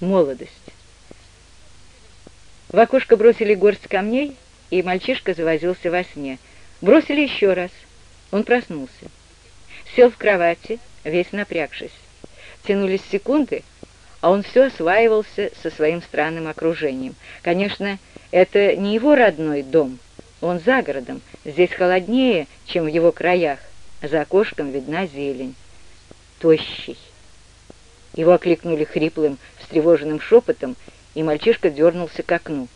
молодость. В окошко бросили горсть камней, и мальчишка завозился во сне. Бросили еще раз. Он проснулся. Сел в кровати, весь напрягшись. Тянулись секунды, а он все осваивался со своим странным окружением. Конечно, это не его родной дом. Он за городом. Здесь холоднее, чем в его краях. За окошком видна зелень. Тощий. Его окликнули хриплым, встревоженным шепотом, и мальчишка дернулся к окну.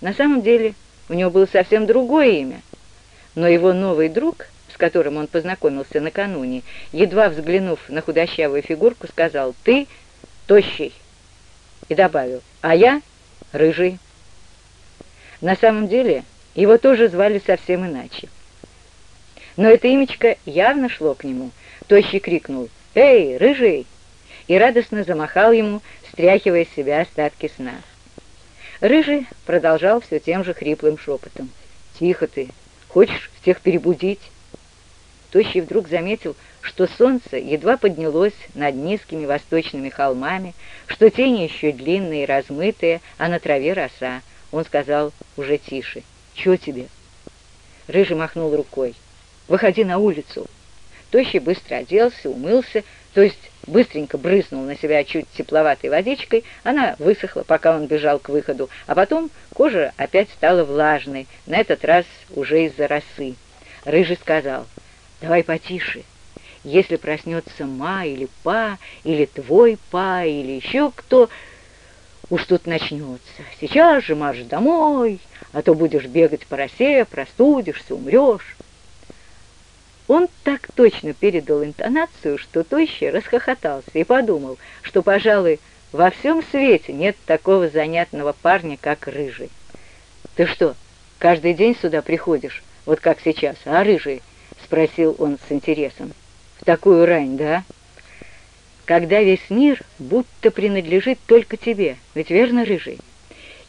На самом деле у него было совсем другое имя, но его новый друг, с которым он познакомился накануне, едва взглянув на худощавую фигурку, сказал «Ты тощий» и добавил «А я рыжий». На самом деле его тоже звали совсем иначе. Но это имечко явно шло к нему. Тощий крикнул «Эй, рыжий!» И радостно замахал ему, стряхивая с себя остатки сна. Рыжий продолжал все тем же хриплым шепотом. «Тихо ты! Хочешь всех перебудить?» Тощий вдруг заметил, что солнце едва поднялось над низкими восточными холмами, что тени еще длинные и размытые, а на траве роса. Он сказал уже тише. «Чего тебе?» Рыжий махнул рукой. «Выходи на улицу!» Тощий быстро оделся, умылся, то есть быстренько брызнул на себя чуть тепловатой водичкой, она высохла, пока он бежал к выходу, а потом кожа опять стала влажной, на этот раз уже из-за росы. Рыжий сказал, «Давай потише. Если проснется ма или па, или твой па, или еще кто, уж тут начнется. Сейчас же марш домой, а то будешь бегать по росе, простудишься, умрешь». Он так точно передал интонацию, что Тощий расхохотался и подумал, что, пожалуй, во всем свете нет такого занятного парня, как Рыжий. «Ты что, каждый день сюда приходишь, вот как сейчас, а, Рыжий?» — спросил он с интересом. «В такую рань, да?» «Когда весь мир будто принадлежит только тебе, ведь верно, Рыжий?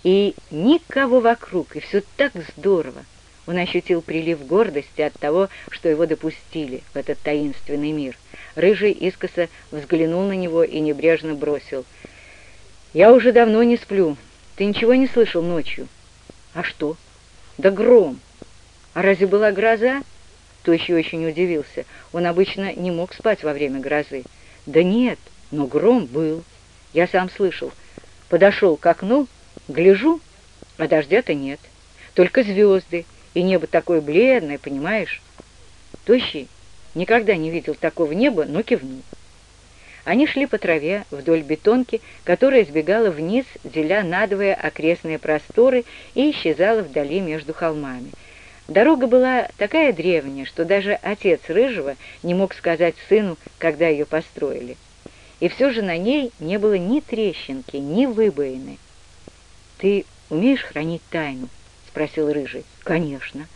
И никого вокруг, и все так здорово. Он ощутил прилив гордости от того, что его допустили в этот таинственный мир. Рыжий искоса взглянул на него и небрежно бросил. «Я уже давно не сплю. Ты ничего не слышал ночью?» «А что?» «Да гром!» «А разве была гроза?» Тощий очень удивился. Он обычно не мог спать во время грозы. «Да нет, но гром был. Я сам слышал. Подошел к окну, гляжу, а дождя-то нет. Только звезды, и небо такое бледное, понимаешь? Тощий никогда не видел такого неба, но кивнул. Они шли по траве вдоль бетонки, которая сбегала вниз, деля надвое окрестные просторы и исчезала вдали между холмами. Дорога была такая древняя, что даже отец Рыжего не мог сказать сыну, когда ее построили. И все же на ней не было ни трещинки, ни выбоины. «Ты умеешь хранить тайну?» — спросил Рыжий. «Конечно.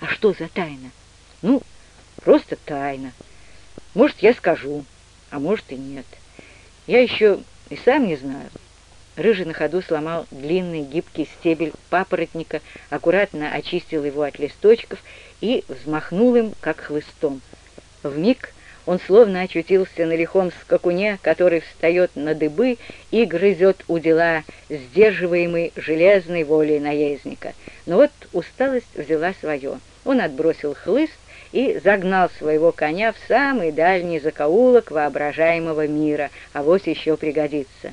А что за тайна?» «Ну, просто тайна. Может, я скажу, а может и нет. Я еще и сам не знаю». Рыжий на ходу сломал длинный гибкий стебель папоротника, аккуратно очистил его от листочков и взмахнул им, как хлыстом. Вмиг он словно очутился на лихом скакуне, который встает на дыбы и грызет у дела, сдерживаемый железной волей наездника. Но вот усталость взяла свое. Он отбросил хлыст и загнал своего коня в самый дальний закоулок воображаемого мира, а вот еще пригодится.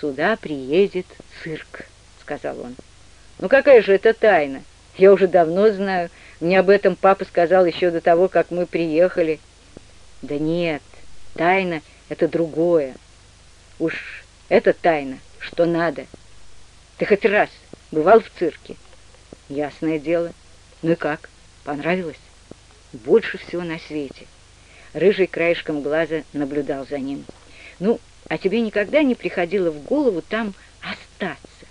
«Сюда приедет цирк», — сказал он. «Ну какая же это тайна? Я уже давно знаю. Мне об этом папа сказал еще до того, как мы приехали». Да нет, тайна — это другое. Уж это тайна, что надо. Ты хоть раз бывал в цирке? Ясное дело. Ну и как? Понравилось? Больше всего на свете. Рыжий краешком глаза наблюдал за ним. Ну, а тебе никогда не приходило в голову там остаться?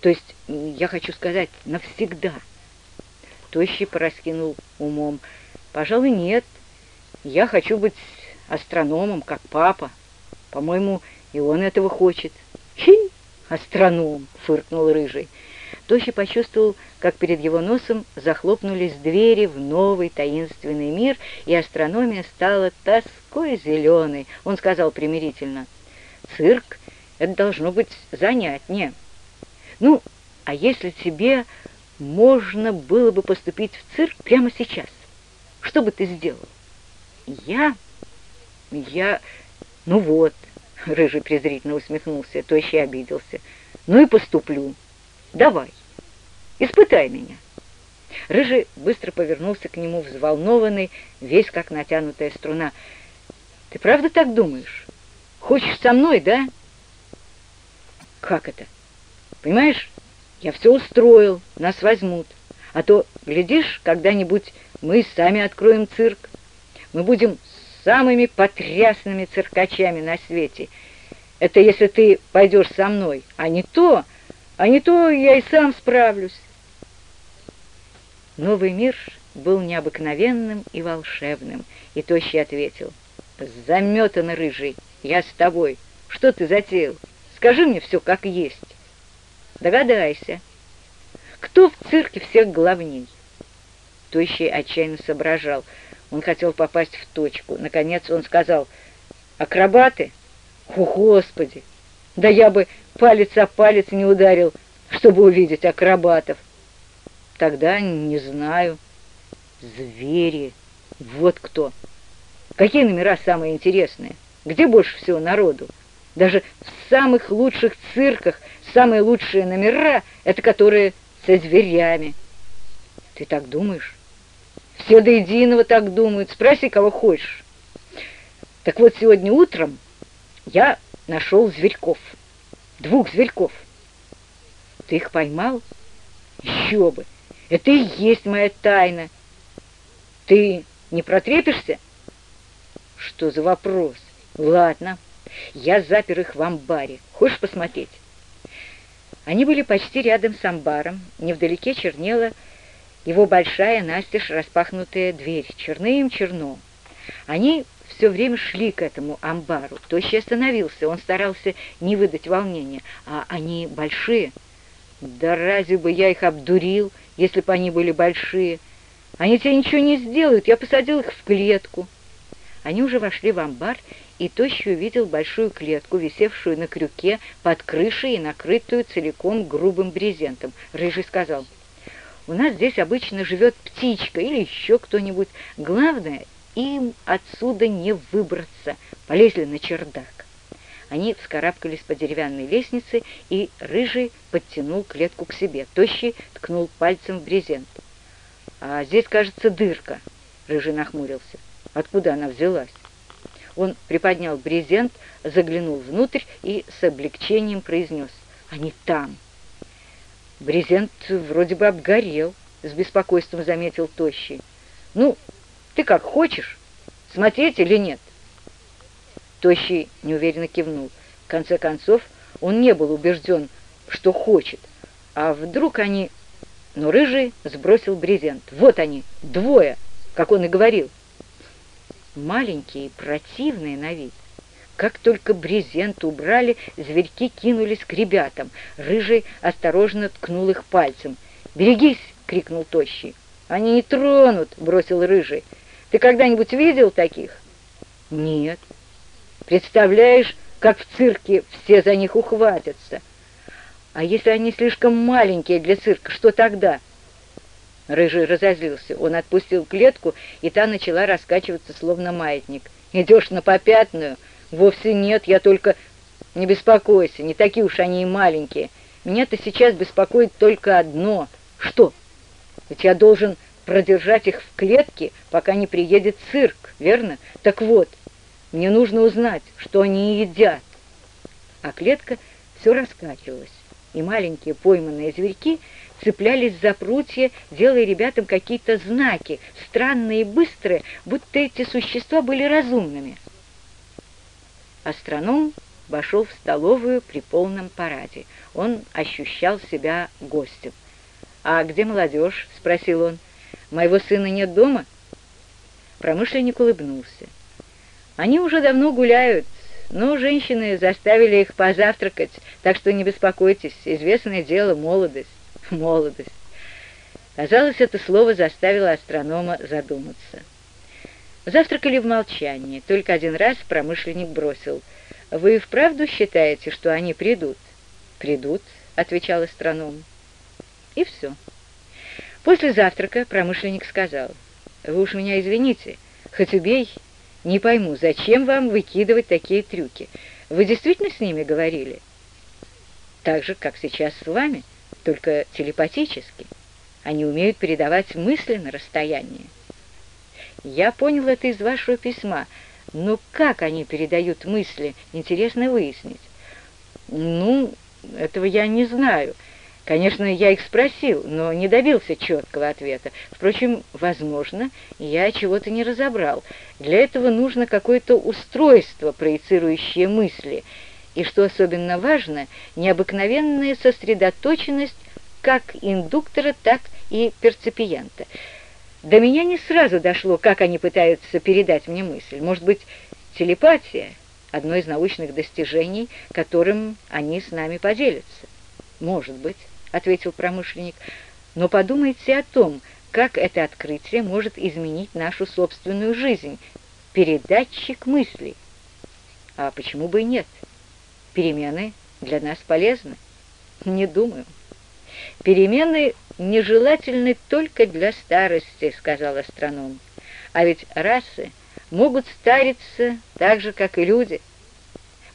То есть, я хочу сказать, навсегда. Тощий пораскинул умом. Пожалуй, нет, — я хочу быть астрономом, как папа. По-моему, и он этого хочет. Хи, астроном, фыркнул рыжий. Тощий почувствовал, как перед его носом захлопнулись двери в новый таинственный мир, и астрономия стала тоской зеленой. Он сказал примирительно, «Цирк Это должно быть занятнее. Ну, а если тебе можно было бы поступить в цирк прямо сейчас, что бы ты сделал? Я? Я... Ну вот, Рыжий презрительно усмехнулся, тощий обиделся. Ну и поступлю. Давай, испытай меня. Рыжий быстро повернулся к нему, взволнованный, весь как натянутая струна. «Ты правда так думаешь? Хочешь со мной, да?» «Как это? Понимаешь, я все устроил, нас возьмут. А то, глядишь, когда-нибудь мы сами откроем цирк. Мы будем самыми потрясными циркачами на свете. Это если ты пойдешь со мной, а не то, а не то я и сам справлюсь». Новый мир был необыкновенным и волшебным, и Тощий ответил, «Заметан, рыжий, я с тобой. Что ты затеял? Скажи мне все как есть». «Догадайся, кто в цирке всех главней?» Тощий отчаянно соображал. Он хотел попасть в точку. Наконец он сказал, «Акробаты? О, Господи! Да я бы палец о палец не ударил, чтобы увидеть акробатов!» Тогда не знаю. Звери. Вот кто. Какие номера самые интересные? Где больше всего народу? Даже в самых лучших цирках самые лучшие номера — это которые со зверями. Ты так думаешь? Все до единого так думают. Спроси, кого хочешь. Так вот, сегодня утром я нашел зверьков. Двух зверьков. Ты их поймал? Еще бы! Это и есть моя тайна. Ты не протрепишься? Что за вопрос? Ладно, я запер их в амбаре. Хочешь посмотреть? Они были почти рядом с амбаром. Невдалеке чернела его большая настежь распахнутая дверь. Черным черно. Они все время шли к этому амбару. Тощий остановился, он старался не выдать волнения. А они большие. Да разве бы я их обдурил? если бы они были большие. Они тебе ничего не сделают, я посадил их в клетку». Они уже вошли в амбар, и Тощий увидел большую клетку, висевшую на крюке под крышей и накрытую целиком грубым брезентом. Рыжий сказал, «У нас здесь обычно живет птичка или еще кто-нибудь. Главное, им отсюда не выбраться. Полезли на чердак». Они вскарабкались по деревянной лестнице, и Рыжий подтянул клетку к себе. Тощий ткнул пальцем в брезент. «А здесь, кажется, дырка», — Рыжий нахмурился. «Откуда она взялась?» Он приподнял брезент, заглянул внутрь и с облегчением произнес. «Они там!» «Брезент вроде бы обгорел», — с беспокойством заметил Тощий. «Ну, ты как хочешь, смотреть или нет?» Тощий неуверенно кивнул. В конце концов, он не был убежден, что хочет. А вдруг они... Но Рыжий сбросил брезент. Вот они, двое, как он и говорил. Маленькие противные на вид. Как только брезент убрали, зверьки кинулись к ребятам. Рыжий осторожно ткнул их пальцем. «Берегись!» — крикнул Тощий. «Они не тронут!» — бросил Рыжий. «Ты когда-нибудь видел таких?» «Нет». Представляешь, как в цирке все за них ухватятся. А если они слишком маленькие для цирка, что тогда?» Рыжий разозлился. Он отпустил клетку, и та начала раскачиваться, словно маятник. «Идешь на попятную?» «Вовсе нет, я только...» «Не беспокойся, не такие уж они и маленькие. Меня-то сейчас беспокоит только одно. Что? Ведь я должен продержать их в клетке, пока не приедет цирк, верно? Так вот, мне нужно узнать, что они едят. А клетка все раскачивалась, и маленькие пойманные зверьки цеплялись за прутья, делая ребятам какие-то знаки, странные и быстрые, будто эти существа были разумными. Астроном вошел в столовую при полном параде. Он ощущал себя гостем. «А где молодежь?» — спросил он. «Моего сына нет дома?» Промышленник улыбнулся. Они уже давно гуляют, но женщины заставили их позавтракать, так что не беспокойтесь, известное дело молодость. Молодость. Казалось, это слово заставило астронома задуматься. Завтракали в молчании, только один раз промышленник бросил. «Вы вправду считаете, что они придут?» «Придут», — отвечал астроном. И все. После завтрака промышленник сказал, «Вы уж меня извините, хоть убей, не пойму, зачем вам выкидывать такие трюки? Вы действительно с ними говорили?» «Так же, как сейчас с вами, только телепатически. Они умеют передавать мысли на расстоянии». «Я понял это из вашего письма, но как они передают мысли, интересно выяснить». «Ну, этого я не знаю». Конечно, я их спросил, но не добился четкого ответа. Впрочем, возможно, я чего-то не разобрал. Для этого нужно какое-то устройство, проецирующее мысли. И, что особенно важно, необыкновенная сосредоточенность как индуктора, так и перцепиента. До меня не сразу дошло, как они пытаются передать мне мысль. Может быть, телепатия — одно из научных достижений, которым они с нами поделятся. Может быть. — ответил промышленник, — «но подумайте о том, как это открытие может изменить нашу собственную жизнь. Передатчик мыслей. А почему бы и нет? Перемены для нас полезны? Не думаю. Перемены нежелательны только для старости, сказал астроном. А ведь расы могут стариться так же, как и люди.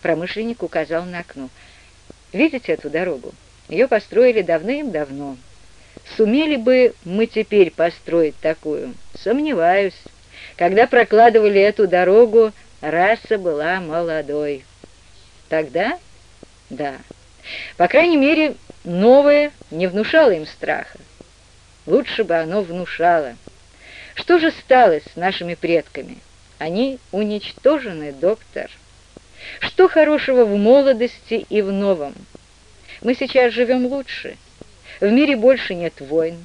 Промышленник указал на окно. Видите эту дорогу? Ее построили давным-давно. Сумели бы мы теперь построить такую? Сомневаюсь. Когда прокладывали эту дорогу, раса была молодой. Тогда? Да. По крайней мере, новое не внушало им страха. Лучше бы оно внушало. Что же стало с нашими предками? Они уничтожены, доктор. Что хорошего в молодости и в новом? Мы сейчас живем лучше. В мире больше нет войн.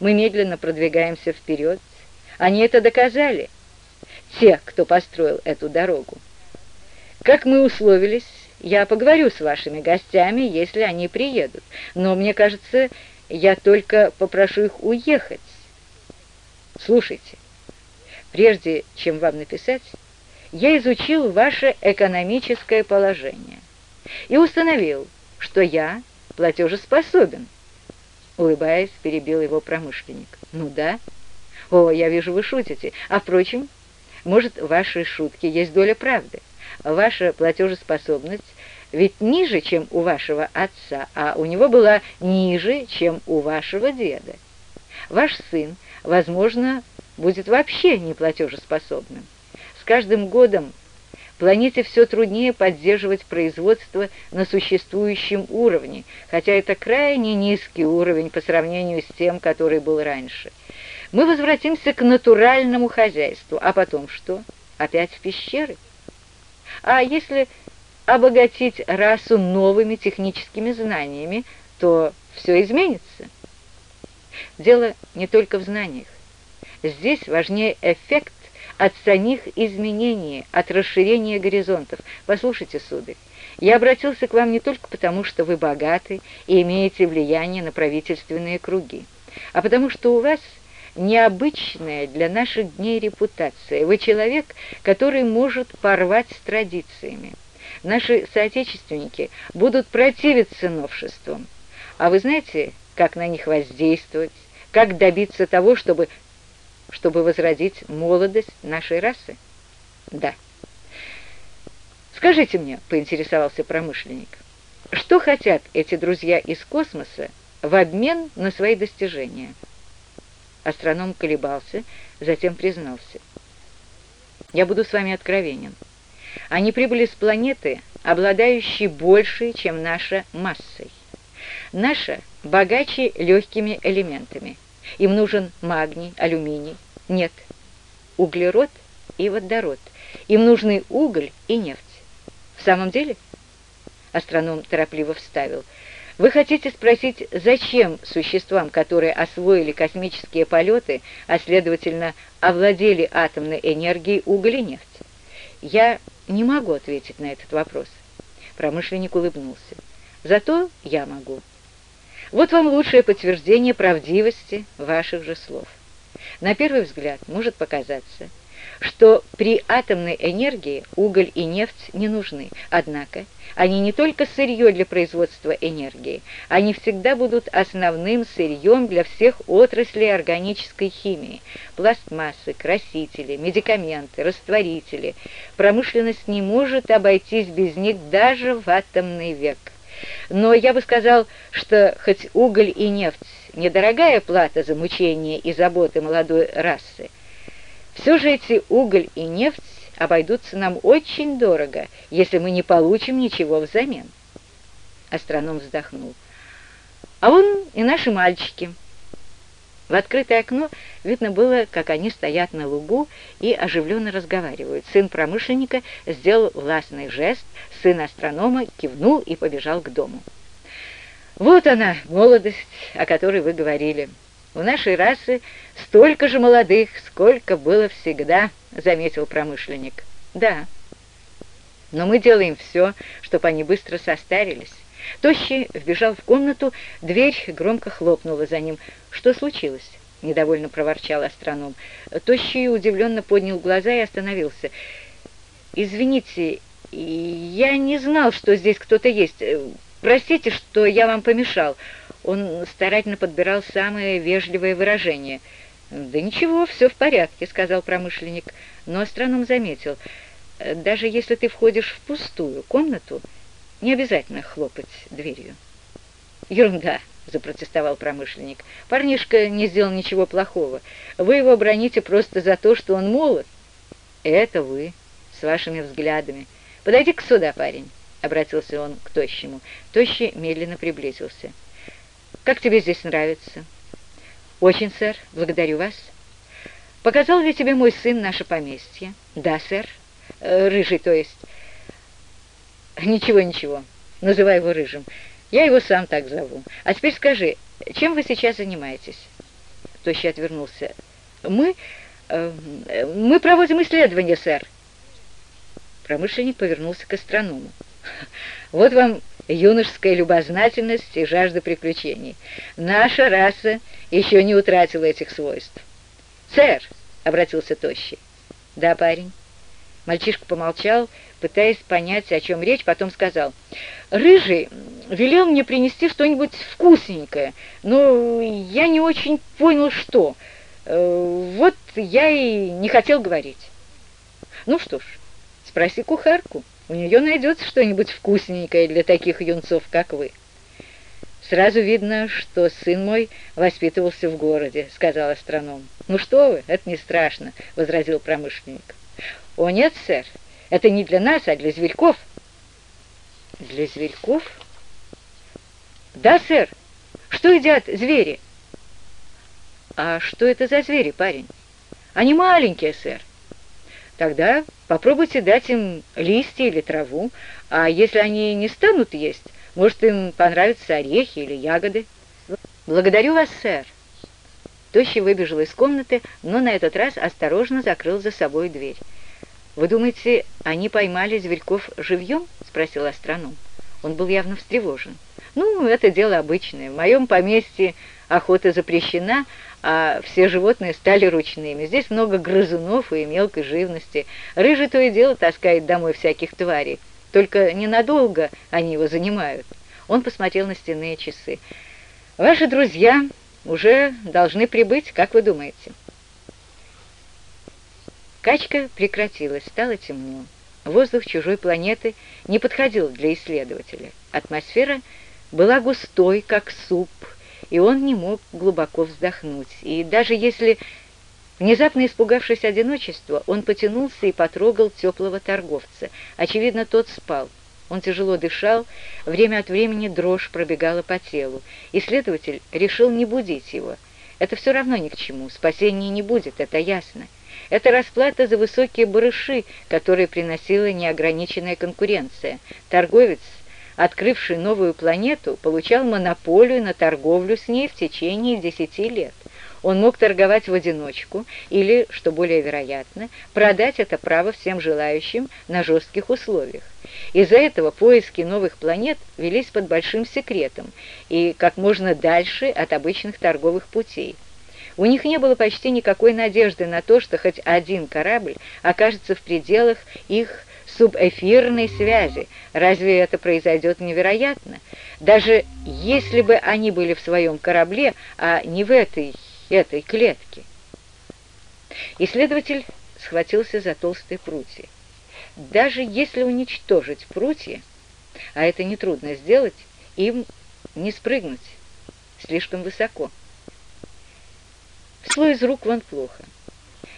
Мы медленно продвигаемся вперед. Они это доказали. Те, кто построил эту дорогу. Как мы условились, я поговорю с вашими гостями, если они приедут. Но мне кажется, я только попрошу их уехать. Слушайте, прежде чем вам написать, я изучил ваше экономическое положение и установил, что я платежеспособен. Улыбаясь, перебил его промышленник. Ну да. О, я вижу, вы шутите. А впрочем, может, в вашей шутке есть доля правды. Ваша платежеспособность ведь ниже, чем у вашего отца, а у него была ниже, чем у вашего деда. Ваш сын, возможно, будет вообще не платежеспособным. С каждым годом Планете все труднее поддерживать производство на существующем уровне, хотя это крайне низкий уровень по сравнению с тем, который был раньше. Мы возвратимся к натуральному хозяйству, а потом что? Опять в пещеры? А если обогатить расу новыми техническими знаниями, то все изменится. Дело не только в знаниях. Здесь важнее эффект, от самих изменений, от расширения горизонтов. Послушайте, сударь, я обратился к вам не только потому, что вы богаты и имеете влияние на правительственные круги, а потому что у вас необычная для наших дней репутация. Вы человек, который может порвать с традициями. Наши соотечественники будут противиться новшествам. А вы знаете, как на них воздействовать, как добиться того, чтобы чтобы возродить молодость нашей расы? Да. Скажите мне, поинтересовался промышленник, что хотят эти друзья из космоса в обмен на свои достижения? Астроном колебался, затем признался. Я буду с вами откровенен. Они прибыли с планеты, обладающей большей, чем наша массой. Наша богаче легкими элементами – им нужен магний, алюминий. Нет, углерод и водород. Им нужны уголь и нефть. В самом деле? Астроном торопливо вставил. Вы хотите спросить, зачем существам, которые освоили космические полеты, а следовательно овладели атомной энергией уголь и нефть? Я не могу ответить на этот вопрос. Промышленник улыбнулся. Зато я могу. Вот вам лучшее подтверждение правдивости ваших же слов. На первый взгляд может показаться, что при атомной энергии уголь и нефть не нужны. Однако они не только сырье для производства энергии, они всегда будут основным сырьем для всех отраслей органической химии – пластмассы, красители, медикаменты, растворители. Промышленность не может обойтись без них даже в атомный век. Но я бы сказал, что хоть уголь и нефть – недорогая плата за мучения и заботы молодой расы, все же эти уголь и нефть обойдутся нам очень дорого, если мы не получим ничего взамен. Астроном вздохнул. А вон и наши мальчики. В открытое окно видно было, как они стоят на лугу и оживленно разговаривают. Сын промышленника сделал властный жест, сын астронома кивнул и побежал к дому. «Вот она, молодость, о которой вы говорили. У нашей расы столько же молодых, сколько было всегда», — заметил промышленник. «Да, но мы делаем все, чтобы они быстро состарились». Тощий вбежал в комнату, дверь громко хлопнула за ним. «Что случилось?» — недовольно проворчал астроном. Тощий удивленно поднял глаза и остановился. «Извините, я не знал, что здесь кто-то есть. Простите, что я вам помешал». Он старательно подбирал самые вежливые выражения. «Да ничего, все в порядке», — сказал промышленник. Но астроном заметил, «даже если ты входишь в пустую комнату, не обязательно хлопать дверью». «Ерунда», — запротестовал промышленник. «Парнишка не сделал ничего плохого. Вы его броните просто за то, что он молод». «Это вы, с вашими взглядами. Подойди-ка сюда, парень», — обратился он к Тощему. Тощий медленно приблизился. «Как тебе здесь нравится?» «Очень, сэр. Благодарю вас». «Показал ли тебе мой сын наше поместье?» «Да, сэр. Э, рыжий, то есть». «Ничего, ничего. Называй его Рыжим. Я его сам так зову. А теперь скажи, чем вы сейчас занимаетесь?» Тощий отвернулся. «Мы... Э, мы проводим исследования, сэр». Промышленник повернулся к астроному. «Вот вам юношеская любознательность и жажда приключений. Наша раса еще не утратила этих свойств. «Сэр!» — обратился Тощий. «Да, парень». Мальчишка помолчал, пытаясь понять, о чем речь, потом сказал. «Рыжий велел мне принести что-нибудь вкусненькое, но я не очень понял, что. Э, вот я и не хотел говорить». «Ну что ж, спроси кухарку». У нее найдется что-нибудь вкусненькое для таких юнцов, как вы». «Сразу видно, что сын мой воспитывался в городе», — сказал астроном. «Ну что вы, это не страшно», — возразил промышленник. «О нет, сэр, это не для нас, а для зверьков». «Для зверьков?» «Да, сэр. Что едят звери?» «А что это за звери, парень?» «Они маленькие, сэр. Тогда попробуйте дать им листья или траву, а если они не станут есть, может, им понравятся орехи или ягоды. Благодарю вас, сэр. Тощий выбежал из комнаты, но на этот раз осторожно закрыл за собой дверь. «Вы думаете, они поймали зверьков живьем?» — спросил астроном. Он был явно встревожен. «Ну, это дело обычное. В моем поместье охота запрещена, а все животные стали ручными. Здесь много грызунов и мелкой живности. Рыжий то и дело таскает домой всяких тварей. Только ненадолго они его занимают. Он посмотрел на стенные часы. «Ваши друзья уже должны прибыть, как вы думаете?» Качка прекратилась, стало темно. Воздух чужой планеты не подходил для исследователя. Атмосфера была густой, как суп, и он не мог глубоко вздохнуть. И даже если, внезапно испугавшись одиночества, он потянулся и потрогал теплого торговца. Очевидно, тот спал. Он тяжело дышал, время от времени дрожь пробегала по телу. Исследователь решил не будить его. Это все равно ни к чему, спасения не будет, это ясно. Это расплата за высокие барыши, которые приносила неограниченная конкуренция. Торговец открывший новую планету, получал монополию на торговлю с ней в течение десяти лет. Он мог торговать в одиночку или, что более вероятно, продать это право всем желающим на жестких условиях. Из-за этого поиски новых планет велись под большим секретом и как можно дальше от обычных торговых путей. У них не было почти никакой надежды на то, что хоть один корабль окажется в пределах их субэфирной связи. Разве это произойдет невероятно? Даже если бы они были в своем корабле, а не в этой, этой клетке. Исследователь схватился за толстые прутья. Даже если уничтожить прутья, а это нетрудно сделать, им не спрыгнуть слишком высоко. Шло из рук вон плохо.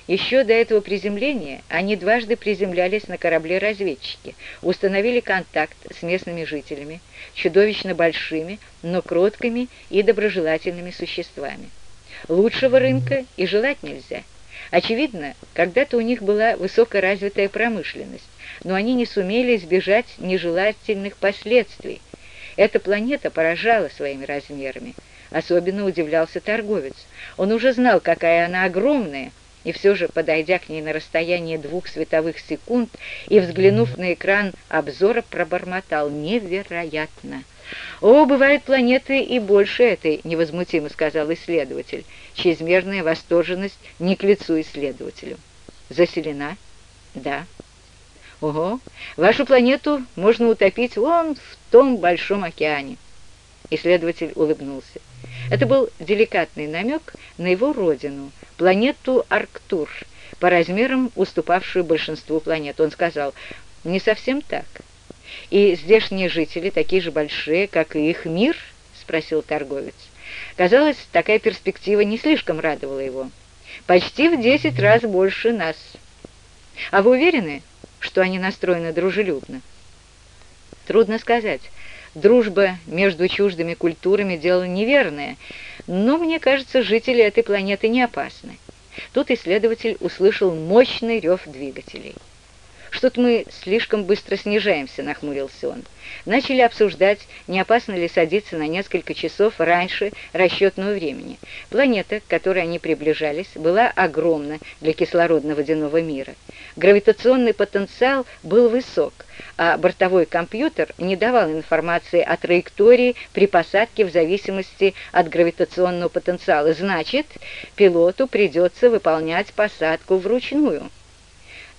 Еще до этого приземления они дважды приземлялись на корабле-разведчики, установили контакт с местными жителями, чудовищно большими, но кроткими и доброжелательными существами. Лучшего рынка и желать нельзя. Очевидно, когда-то у них была высокоразвитая промышленность, но они не сумели избежать нежелательных последствий. Эта планета поражала своими размерами. Особенно удивлялся торговец. Он уже знал, какая она огромная, и все же, подойдя к ней на расстояние двух световых секунд и взглянув на экран обзора, пробормотал «Невероятно!» «О, бывают планеты и больше этой», — невозмутимо сказал исследователь. Чрезмерная восторженность не к лицу исследователю. «Заселена?» «Да». «Ого, вашу планету можно утопить вон в том большом океане». Исследователь улыбнулся. Это был деликатный намек на его родину, планету Арктур, по размерам уступавшую большинству планет. Он сказал, не совсем так. И здешние жители такие же большие, как и их мир? Спросил торговец. Казалось, такая перспектива не слишком радовала его. Почти в десять раз больше нас. А вы уверены, что они настроены дружелюбно? Трудно сказать. Дружба между чуждыми культурами – дело неверное, но, мне кажется, жители этой планеты не опасны. Тут исследователь услышал мощный рев двигателей. «Что-то мы слишком быстро снижаемся», — нахмурился он. Начали обсуждать, не опасно ли садиться на несколько часов раньше расчетного времени. Планета, к которой они приближались, была огромна для кислородно-водяного мира. Гравитационный потенциал был высок, а бортовой компьютер не давал информации о траектории при посадке в зависимости от гравитационного потенциала. Значит, пилоту придется выполнять посадку вручную.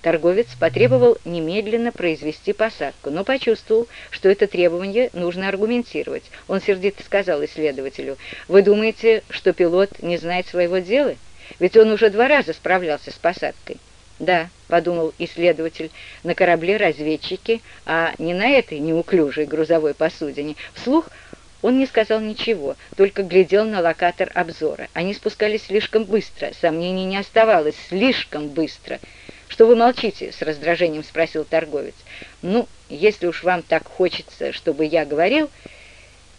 Торговец потребовал немедленно произвести посадку, но почувствовал, что это требование нужно аргументировать. Он сердито сказал исследователю, «Вы думаете, что пилот не знает своего дела? Ведь он уже два раза справлялся с посадкой». «Да», — подумал исследователь, — «на корабле разведчики, а не на этой неуклюжей грузовой посудине». Вслух он не сказал ничего, только глядел на локатор обзора. Они спускались слишком быстро, сомнений не оставалось, слишком быстро — «Что вы молчите?» — с раздражением спросил торговец. «Ну, если уж вам так хочется, чтобы я говорил,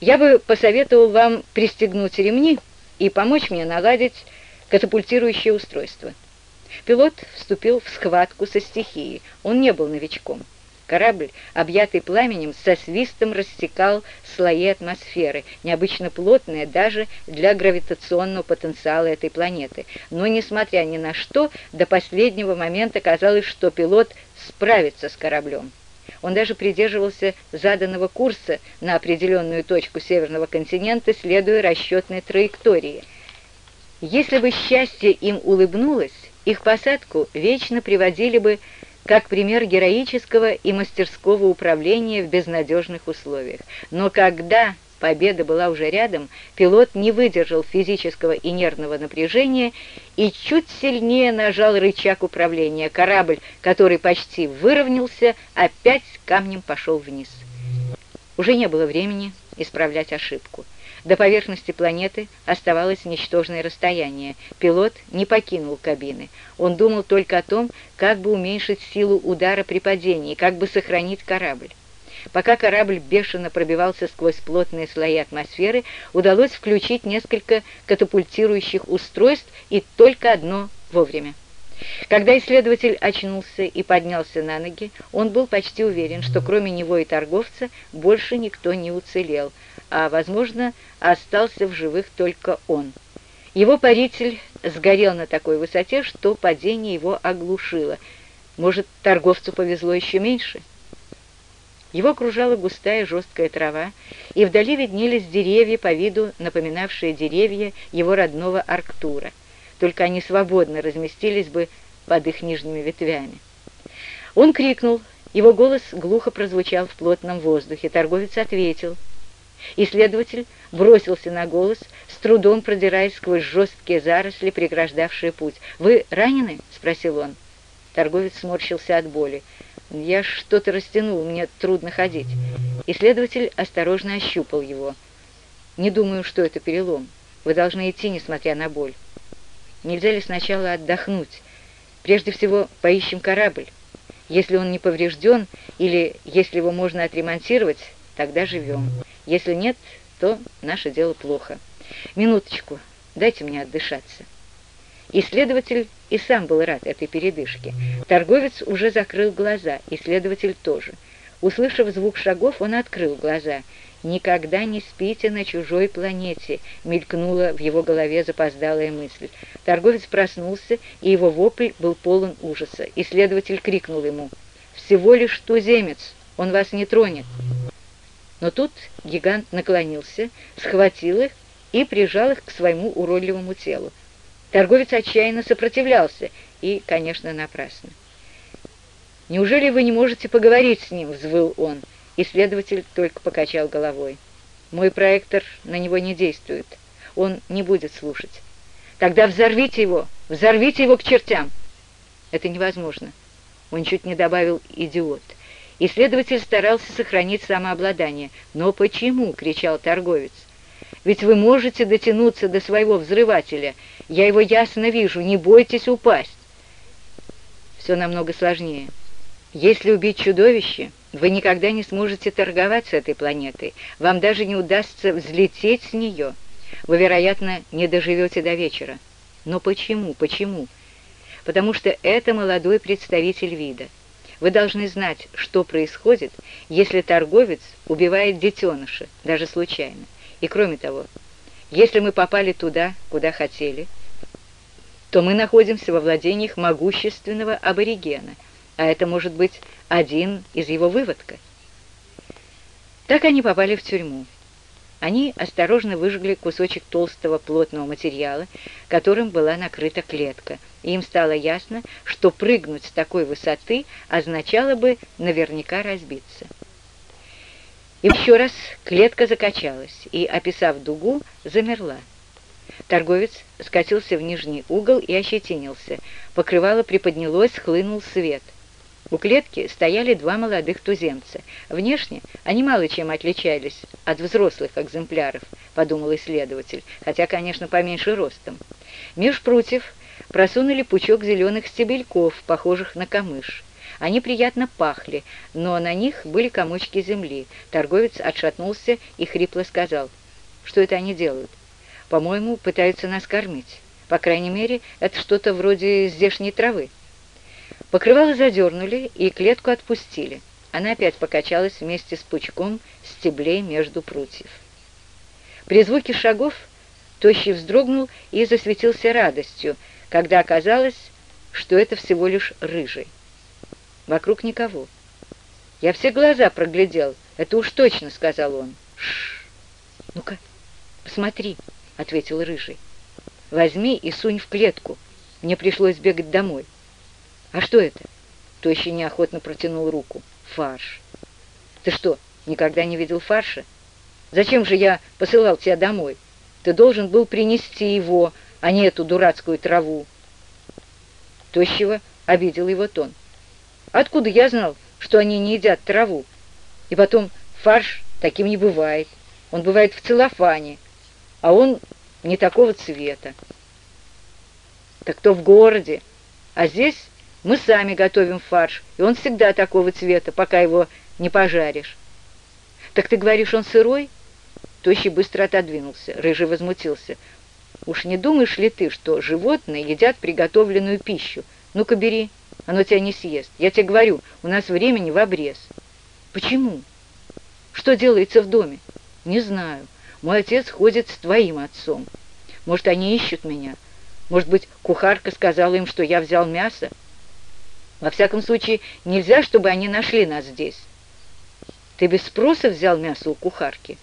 я бы посоветовал вам пристегнуть ремни и помочь мне наладить катапультирующее устройство». Пилот вступил в схватку со стихией. Он не был новичком. Корабль, объятый пламенем, со свистом рассекал слои атмосферы, необычно плотные даже для гравитационного потенциала этой планеты. Но, несмотря ни на что, до последнего момента казалось, что пилот справится с кораблем. Он даже придерживался заданного курса на определенную точку северного континента, следуя расчетной траектории. Если бы счастье им улыбнулось, их посадку вечно приводили бы как пример героического и мастерского управления в безнадежных условиях. Но когда победа была уже рядом, пилот не выдержал физического и нервного напряжения и чуть сильнее нажал рычаг управления. Корабль, который почти выровнялся, опять камнем пошел вниз. Уже не было времени исправлять ошибку. До поверхности планеты оставалось ничтожное расстояние. Пилот не покинул кабины. Он думал только о том, как бы уменьшить силу удара при падении, как бы сохранить корабль. Пока корабль бешено пробивался сквозь плотные слои атмосферы, удалось включить несколько катапультирующих устройств и только одно вовремя. Когда исследователь очнулся и поднялся на ноги, он был почти уверен, что кроме него и торговца больше никто не уцелел, а, возможно, остался в живых только он. Его паритель сгорел на такой высоте, что падение его оглушило. Может, торговцу повезло еще меньше? Его окружала густая жесткая трава, и вдали виднелись деревья по виду, напоминавшие деревья его родного Арктура. Только они свободно разместились бы под их нижними ветвями. Он крикнул, его голос глухо прозвучал в плотном воздухе. Торговец ответил. Исследователь бросился на голос, с трудом продираясь сквозь жесткие заросли, преграждавшие путь. «Вы ранены?» — спросил он. Торговец сморщился от боли. «Я что-то растянул, мне трудно ходить». Исследователь осторожно ощупал его. «Не думаю, что это перелом. Вы должны идти, несмотря на боль. Нельзя ли сначала отдохнуть? Прежде всего, поищем корабль. Если он не поврежден или если его можно отремонтировать, тогда живем. Если нет, то наше дело плохо. Минуточку, дайте мне отдышаться». Исследователь и сам был рад этой передышке. Торговец уже закрыл глаза, исследователь тоже. Услышав звук шагов, он открыл глаза. «Никогда не спите на чужой планете», — мелькнула в его голове запоздалая мысль. Торговец проснулся, и его вопль был полон ужаса. Исследователь крикнул ему. «Всего лишь туземец, он вас не тронет». Но тут гигант наклонился, схватил их и прижал их к своему уродливому телу. Торговец отчаянно сопротивлялся, и, конечно, напрасно. «Неужели вы не можете поговорить с ним?» — взвыл он. Исследователь только покачал головой. «Мой проектор на него не действует. Он не будет слушать. Тогда взорвите его! Взорвите его к чертям!» «Это невозможно!» Он чуть не добавил «идиот». Исследователь старался сохранить самообладание. «Но почему?» — кричал торговец. «Ведь вы можете дотянуться до своего взрывателя я его ясно вижу, не бойтесь упасть. Все намного сложнее. Если убить чудовище, вы никогда не сможете торговать с этой планетой. Вам даже не удастся взлететь с нее. Вы, вероятно, не доживете до вечера. Но почему? Почему? Потому что это молодой представитель вида. Вы должны знать, что происходит, если торговец убивает детеныша, даже случайно. И кроме того, если мы попали туда, куда хотели, то мы находимся во владениях могущественного аборигена, а это может быть один из его выводка. Так они попали в тюрьму. Они осторожно выжгли кусочек толстого плотного материала, которым была накрыта клетка, и им стало ясно, что прыгнуть с такой высоты означало бы наверняка разбиться. И еще раз клетка закачалась и, описав дугу, замерла. Торговец скатился в нижний угол и ощетинился. Покрывало приподнялось, хлынул свет. У клетки стояли два молодых туземца. Внешне они мало чем отличались от взрослых экземпляров, подумал исследователь, хотя, конечно, поменьше ростом. Меж прутьев просунули пучок зеленых стебельков, похожих на камыш. Они приятно пахли, но на них были комочки земли. Торговец отшатнулся и хрипло сказал, что это они делают. «По-моему, пытаются нас кормить. По крайней мере, это что-то вроде здешней травы». Покрывало задернули и клетку отпустили. Она опять покачалась вместе с пучком стеблей между прутьев. При звуке шагов Тощий вздрогнул и засветился радостью, когда оказалось, что это всего лишь рыжий. Вокруг никого. «Я все глаза проглядел, это уж точно», — сказал он. «Шш! Ну-ка, посмотри», — ответил Рыжий. «Возьми и сунь в клетку. Мне пришлось бегать домой». «А что это?» Тощий неохотно протянул руку. «Фарш». «Ты что, никогда не видел фарша? Зачем же я посылал тебя домой? Ты должен был принести его, а не эту дурацкую траву». Тощего обидел его тон. Откуда я знал, что они не едят траву? И потом, фарш таким не бывает. Он бывает в целлофане, а он не такого цвета. Так то в городе, а здесь мы сами готовим фарш, и он всегда такого цвета, пока его не пожаришь. Так ты говоришь, он сырой? Тощий быстро отодвинулся, рыжий возмутился. Уж не думаешь ли ты, что животные едят приготовленную пищу? Ну-ка бери. Оно тебя не съест. Я тебе говорю, у нас времени в обрез. Почему? Что делается в доме? Не знаю. Мой отец ходит с твоим отцом. Может, они ищут меня? Может быть, кухарка сказала им, что я взял мясо? Во всяком случае, нельзя, чтобы они нашли нас здесь. Ты без спроса взял мясо у кухарки?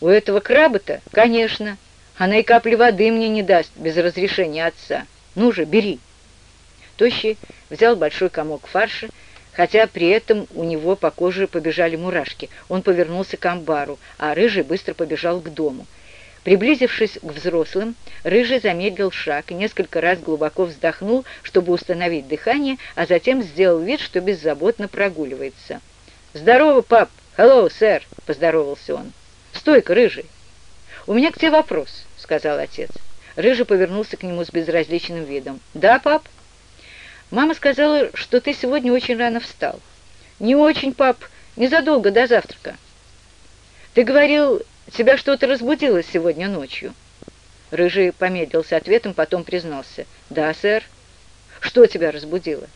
У этого краба-то, конечно. Она и капли воды мне не даст без разрешения отца. Ну же, бери!» Тощий взял большой комок фарша, хотя при этом у него по коже побежали мурашки. Он повернулся к амбару, а Рыжий быстро побежал к дому. Приблизившись к взрослым, Рыжий замедлил шаг и несколько раз глубоко вздохнул, чтобы установить дыхание, а затем сделал вид, что беззаботно прогуливается. «Здорово, пап! Hello, сэр!» — поздоровался он. «Стой-ка, Рыжий!» «У меня к тебе вопрос», — сказал отец. Рыжий повернулся к нему с безразличным видом. «Да, пап?» «Мама сказала, что ты сегодня очень рано встал». «Не очень, пап, незадолго до завтрака». «Ты говорил, тебя что-то разбудило сегодня ночью?» Рыжий помедлил с ответом, потом признался. «Да, сэр». «Что тебя разбудило?»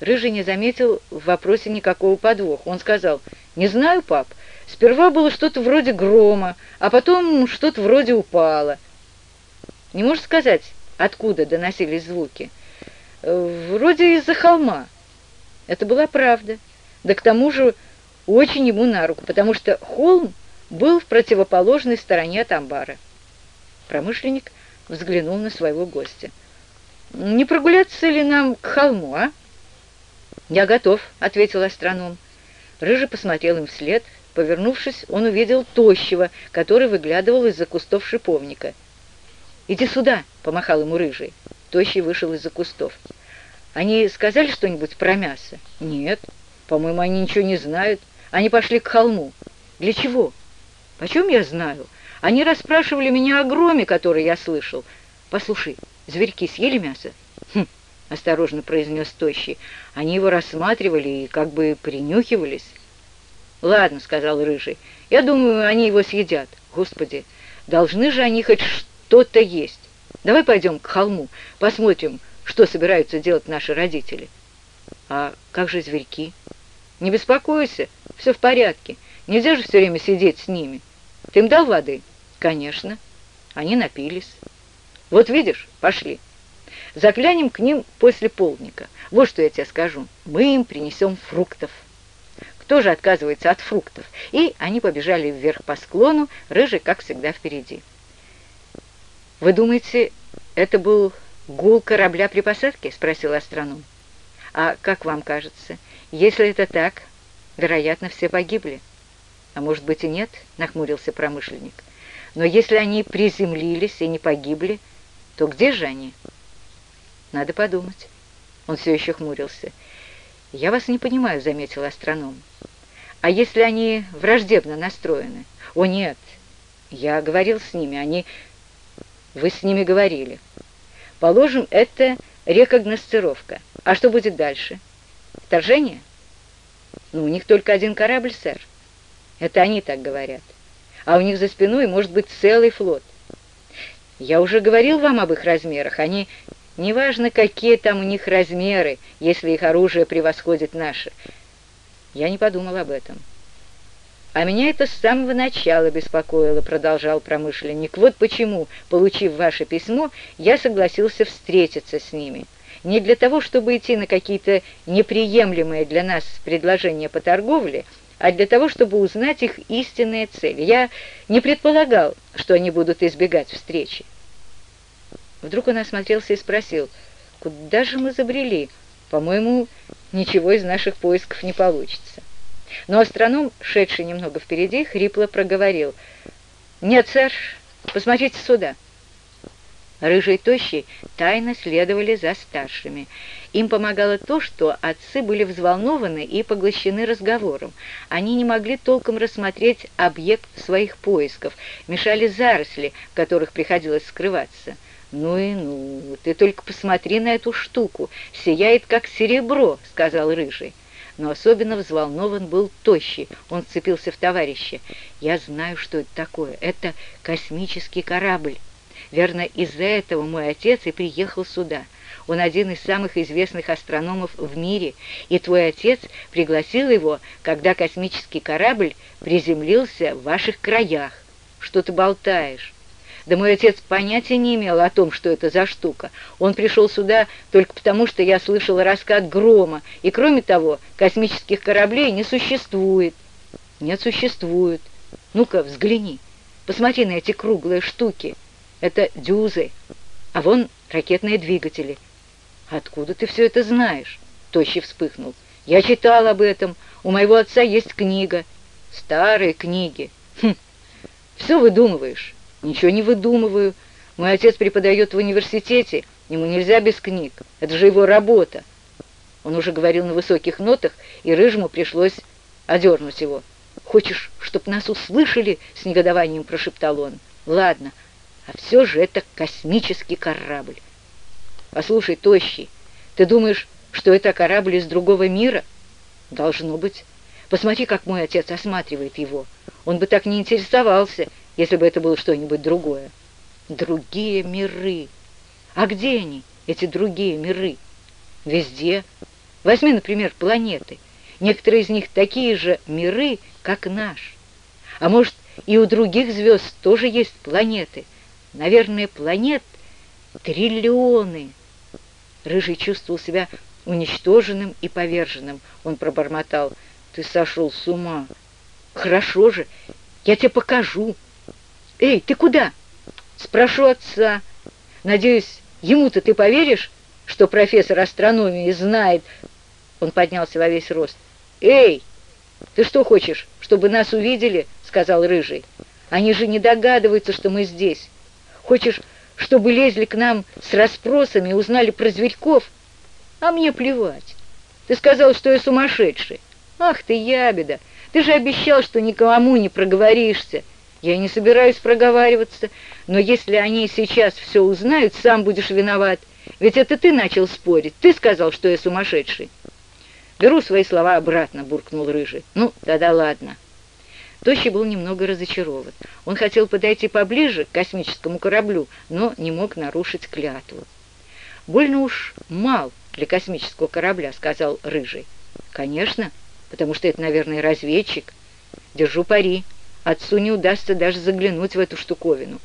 Рыжий не заметил в вопросе никакого подвоха. Он сказал, «Не знаю, пап, сперва было что-то вроде грома, а потом что-то вроде упало». «Не можешь сказать, откуда доносились звуки?» «Вроде из-за холма». Это была правда. Да к тому же очень ему на руку, потому что холм был в противоположной стороне от амбара. Промышленник взглянул на своего гостя. «Не прогуляться ли нам к холму, а?» «Я готов», — ответил астроном. Рыжий посмотрел им вслед. Повернувшись, он увидел тощего, который выглядывал из-за кустов шиповника. «Иди сюда!» — помахал ему Рыжий. Тощий вышел из-за кустов. «Они сказали что-нибудь про мясо?» «Нет. По-моему, они ничего не знают. Они пошли к холму. Для чего?» «Почем я знаю? Они расспрашивали меня о громе, который я слышал. Послушай, зверьки съели мясо?» «Хм!» — осторожно произнес Тощий. «Они его рассматривали и как бы принюхивались». «Ладно», — сказал Рыжий, — «я думаю, они его съедят. Господи, должны же они хоть что-то есть. Давай пойдем к холму, посмотрим, что собираются делать наши родители». «А как же зверьки?» «Не беспокойся, все в порядке. Нельзя же все время сидеть с ними. Ты им дал воды?» «Конечно». Они напились. «Вот видишь, пошли. Заглянем к ним после полдника. Вот что я тебе скажу. Мы им принесем фруктов». Кто же отказывается от фруктов? И они побежали вверх по склону, рыжий, как всегда, впереди. «Вы думаете, это был гул корабля при посадке?» — спросил астроном. «А как вам кажется, если это так, вероятно, все погибли?» «А может быть и нет?» — нахмурился промышленник. «Но если они приземлились и не погибли, то где же они?» «Надо подумать». Он все еще хмурился. «Я вас не понимаю», — заметил астроном. «А если они враждебно настроены?» «О, нет, я говорил с ними, они...» «Вы с ними говорили. Положим, это рекогносцировка. А что будет дальше? Вторжение?» «Ну, у них только один корабль, сэр. Это они так говорят. А у них за спиной может быть целый флот. Я уже говорил вам об их размерах. Они Неважно, какие там у них размеры, если их оружие превосходит наше. Я не подумал об этом. А меня это с самого начала беспокоило, продолжал промышленник. Вот почему, получив ваше письмо, я согласился встретиться с ними. Не для того, чтобы идти на какие-то неприемлемые для нас предложения по торговле, а для того, чтобы узнать их истинные цели. Я не предполагал, что они будут избегать встречи. Вдруг он осмотрелся и спросил, «Куда же мы забрели? По-моему, ничего из наших поисков не получится». Но астроном, шедший немного впереди, хрипло проговорил, «Нет, сэр, посмотрите сюда». Рыжий и Тощий тайно следовали за старшими. Им помогало то, что отцы были взволнованы и поглощены разговором. Они не могли толком рассмотреть объект своих поисков, мешали заросли, в которых приходилось скрываться. «Ну и ну, ты только посмотри на эту штуку, сияет как серебро», — сказал Рыжий. Но особенно взволнован был Тощий, он вцепился в товарища. «Я знаю, что это такое, это космический корабль. Верно, из-за этого мой отец и приехал сюда». Он один из самых известных астрономов в мире, и твой отец пригласил его, когда космический корабль приземлился в ваших краях. Что ты болтаешь? Да мой отец понятия не имел о том, что это за штука. Он пришел сюда только потому, что я слышал раскат грома, и кроме того, космических кораблей не существует. Нет, существует. Ну-ка, взгляни. Посмотри на эти круглые штуки. Это дюзы, а вон ракетные двигатели. Откуда ты все это знаешь? Тощий вспыхнул. Я читал об этом. У моего отца есть книга. Старые книги. Хм, все выдумываешь. Ничего не выдумываю. Мой отец преподает в университете. Ему нельзя без книг. Это же его работа. Он уже говорил на высоких нотах, и Рыжему пришлось одернуть его. «Хочешь, чтоб нас услышали?» — с негодованием прошептал он. «Ладно, а все же это космический корабль». «Послушай, Тощий, ты думаешь, что это корабль из другого мира?» «Должно быть. Посмотри, как мой отец осматривает его. Он бы так не интересовался, если бы это было что-нибудь другое». «Другие миры. А где они, эти другие миры?» «Везде. Возьми, например, планеты. Некоторые из них такие же миры, как наш. А может, и у других звезд тоже есть планеты. Наверное, планет триллионы. Рыжий чувствовал себя уничтоженным и поверженным. Он пробормотал. «Ты сошел с ума!» «Хорошо же, я тебе покажу!» «Эй, ты куда?» «Спрошу отца. Надеюсь, ему-то ты поверишь, что профессор астрономии знает...» Он поднялся во весь рост. «Эй, ты что хочешь, чтобы нас увидели?» — сказал Рыжий. «Они же не догадываются, что мы здесь. Хочешь, чтобы лезли к нам с расспросами и узнали про зверьков? А мне плевать. Ты сказал, что я сумасшедший. Ах ты, ябеда, ты же обещал, что никому не проговоришься. Я не собираюсь проговариваться, но если они сейчас все узнают, сам будешь виноват. Ведь это ты начал спорить, ты сказал, что я сумасшедший. Беру свои слова обратно, буркнул Рыжий. Ну, тогда ладно. Тощий был немного разочарован. Он хотел подойти поближе к космическому кораблю, но не мог нарушить клятву. «Больно уж мал для космического корабля», — сказал Рыжий. «Конечно, потому что это, наверное, разведчик. Держу пари. Отцу не удастся даже заглянуть в эту штуковину».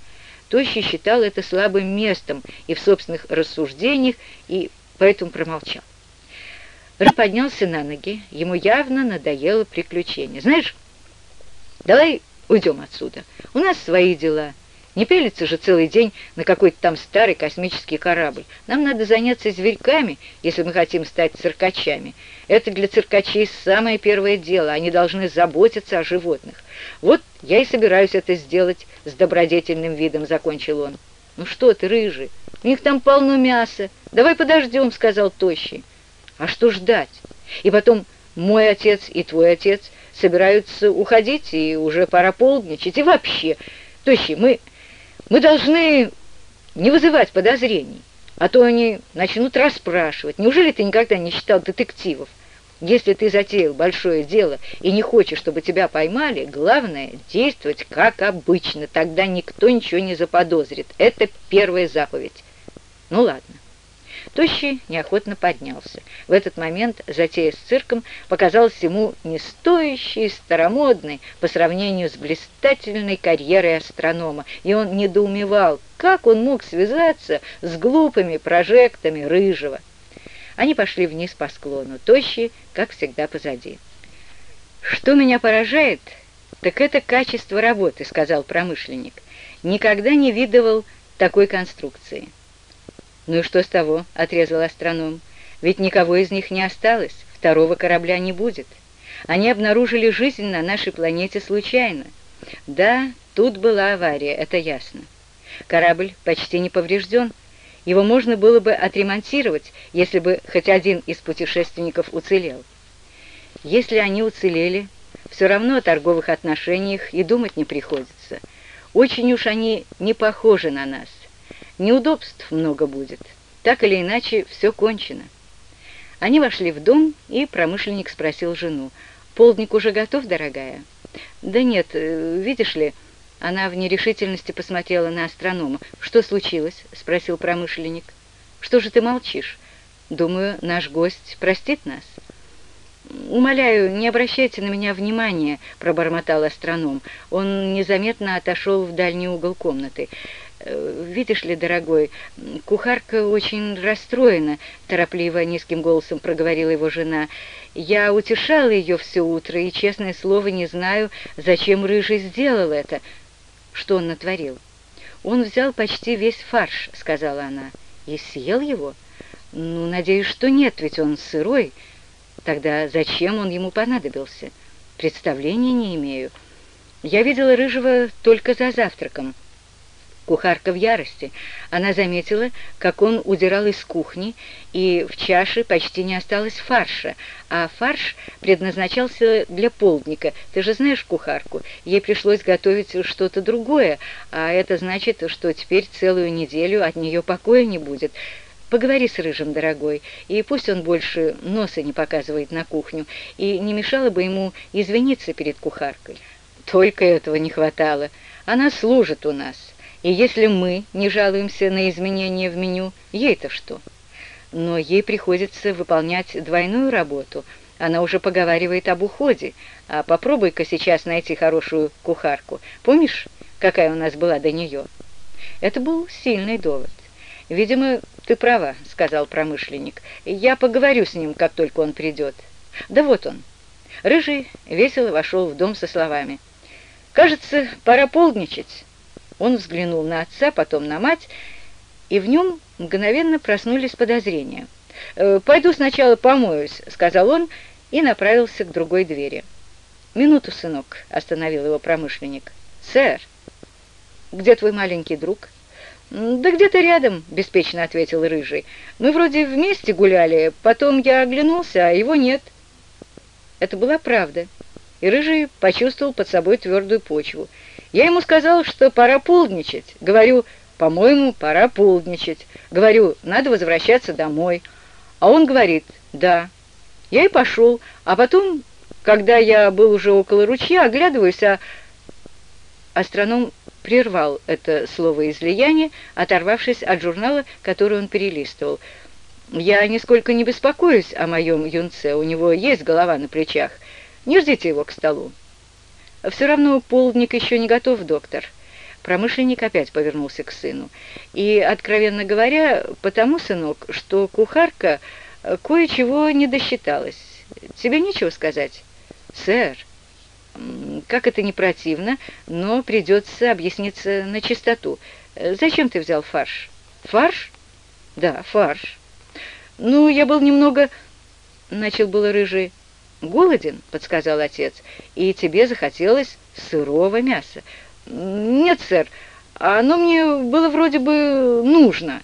Тощий считал это слабым местом и в собственных рассуждениях, и поэтому промолчал. Ры поднялся на ноги, ему явно надоело приключение. «Знаешь, давай уйдем отсюда, у нас свои дела». Не пелится же целый день на какой-то там старый космический корабль. Нам надо заняться зверьками, если мы хотим стать циркачами. Это для циркачей самое первое дело. Они должны заботиться о животных. Вот я и собираюсь это сделать с добродетельным видом, закончил он. Ну что ты, рыжий, у них там полно мяса. Давай подождем, сказал Тощий. А что ждать? И потом мой отец и твой отец собираются уходить, и уже пора полдничать. И вообще, Тощий, мы, мы должны не вызывать подозрений, а то они начнут расспрашивать. Неужели ты никогда не читал детективов? Если ты затеял большое дело и не хочешь, чтобы тебя поймали, главное — действовать как обычно, тогда никто ничего не заподозрит. Это первая заповедь. Ну ладно. Тощий неохотно поднялся. В этот момент затея с цирком показалась ему не стоящей старомодной по сравнению с блистательной карьерой астронома, и он недоумевал, как он мог связаться с глупыми прожектами Рыжего. Они пошли вниз по склону, тощие, как всегда, позади. «Что меня поражает, так это качество работы», — сказал промышленник. «Никогда не видывал такой конструкции». «Ну и что с того?» — отрезал астроном. «Ведь никого из них не осталось, второго корабля не будет. Они обнаружили жизнь на нашей планете случайно. Да, тут была авария, это ясно. Корабль почти не поврежден. Его можно было бы отремонтировать, если бы хоть один из путешественников уцелел. Если они уцелели, все равно о торговых отношениях и думать не приходится. Очень уж они не похожи на нас. Неудобств много будет. Так или иначе, все кончено. Они вошли в дом, и промышленник спросил жену. «Полдник уже готов, дорогая?» «Да нет, э, видишь ли...» Она в нерешительности посмотрела на астронома. «Что случилось?» — спросил промышленник. «Что же ты молчишь? Думаю, наш гость простит нас». «Умоляю, не обращайте на меня внимания», — пробормотал астроном. Он незаметно отошел в дальний угол комнаты. Э, «Видишь ли, дорогой, кухарка очень расстроена», — торопливо низким голосом проговорила его жена. «Я утешала ее все утро, и, честное слово, не знаю, зачем Рыжий сделал это». «Что он натворил?» «Он взял почти весь фарш», — сказала она. «И съел его?» «Ну, надеюсь, что нет, ведь он сырой. Тогда зачем он ему понадобился? Представления не имею. Я видела Рыжего только за завтраком». Кухарка в ярости. Она заметила, как он удирал из кухни, и в чаше почти не осталось фарша, а фарш предназначался для полдника. Ты же знаешь кухарку, ей пришлось готовить что-то другое, а это значит, что теперь целую неделю от нее покоя не будет. Поговори с Рыжим, дорогой, и пусть он больше носа не показывает на кухню, и не мешало бы ему извиниться перед кухаркой. Только этого не хватало. Она служит у нас. И если мы не жалуемся на изменения в меню, ей-то что? Но ей приходится выполнять двойную работу. Она уже поговаривает об уходе. А попробуй-ка сейчас найти хорошую кухарку. Помнишь, какая у нас была до нее? Это был сильный довод. «Видимо, ты права», — сказал промышленник. «Я поговорю с ним, как только он придет». «Да вот он». Рыжий весело вошел в дом со словами. «Кажется, пора полдничать». Он взглянул на отца, потом на мать, и в нем мгновенно проснулись подозрения. «Э, «Пойду сначала помоюсь», — сказал он и направился к другой двери. «Минуту, сынок», — остановил его промышленник. «Сэр, где твой маленький друг?» «Да где-то рядом», — беспечно ответил Рыжий. «Мы вроде вместе гуляли, потом я оглянулся, а его нет». Это была правда, и Рыжий почувствовал под собой твердую почву — я ему сказал, что пора полдничать. Говорю, по-моему, пора полдничать. Говорю, надо возвращаться домой. А он говорит, да. Я и пошел. А потом, когда я был уже около ручья, оглядываюсь, а... Астроном прервал это слово излияние, оторвавшись от журнала, который он перелистывал. «Я нисколько не беспокоюсь о моем юнце, у него есть голова на плечах. Не ждите его к столу». «Все равно полдник еще не готов, доктор». Промышленник опять повернулся к сыну. «И, откровенно говоря, потому, сынок, что кухарка э, кое-чего не досчиталась. Тебе нечего сказать?» «Сэр, как это не противно, но придется объясниться на чистоту. Зачем ты взял фарш?» «Фарш?» «Да, фарш». «Ну, я был немного...» — начал было рыжий. «Голоден», — подсказал отец, — «и тебе захотелось сырого мяса». «Нет, сэр, оно мне было вроде бы нужно».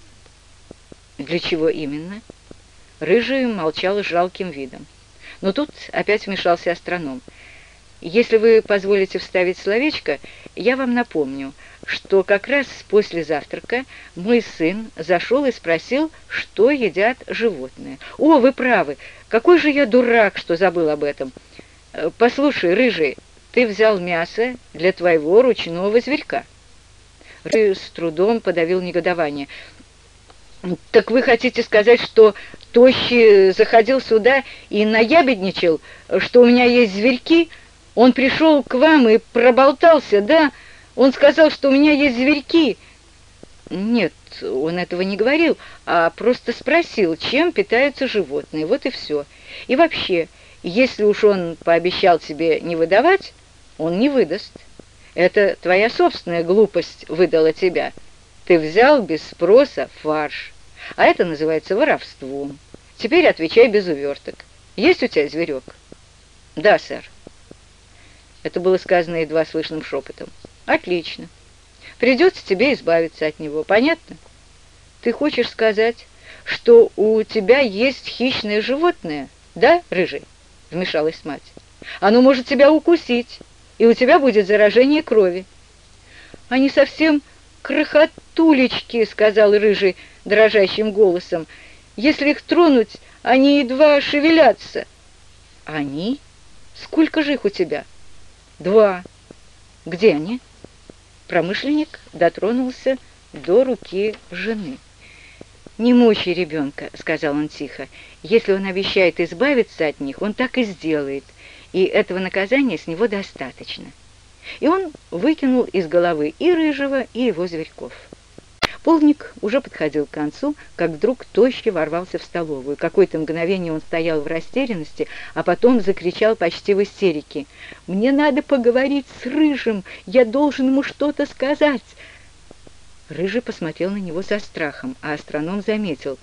«Для чего именно?» Рыжий молчал с жалким видом. Но тут опять вмешался астроном. «Если вы позволите вставить словечко, я вам напомню, что как раз после завтрака мой сын зашел и спросил, что едят животные. «О, вы правы! Какой же я дурак, что забыл об этом! Э, послушай, Рыжий, ты взял мясо для твоего ручного зверька». Рыжий с трудом подавил негодование. «Так вы хотите сказать, что Тощий заходил сюда и наябедничал, что у меня есть зверьки? Он пришел к вам и проболтался, да?» Он сказал, что у меня есть зверьки. Нет, он этого не говорил, а просто спросил, чем питаются животные. Вот и все. И вообще, если уж он пообещал тебе не выдавать, он не выдаст. Это твоя собственная глупость выдала тебя. Ты взял без спроса фарш, а это называется воровством. Теперь отвечай без уверток. Есть у тебя зверек? Да, сэр. Это было сказано едва слышным шепотом. Отлично. Придется тебе избавиться от него, понятно? Ты хочешь сказать, что у тебя есть хищное животное, да, рыжий? Вмешалась мать. Оно может тебя укусить, и у тебя будет заражение крови. Они совсем крохотулечки, сказал рыжий дрожащим голосом. Если их тронуть, они едва шевелятся. Они? Сколько же их у тебя? Два. Где они? Промышленник дотронулся до руки жены. «Не мучай ребенка», — сказал он тихо. «Если он обещает избавиться от них, он так и сделает, и этого наказания с него достаточно». И он выкинул из головы и Рыжего, и его зверьков. Полник уже подходил к концу, как вдруг тощий ворвался в столовую. Какое-то мгновение он стоял в растерянности, а потом закричал почти в истерике. «Мне надо поговорить с Рыжим! Я должен ему что-то сказать!» Рыжий посмотрел на него со страхом, а астроном заметил.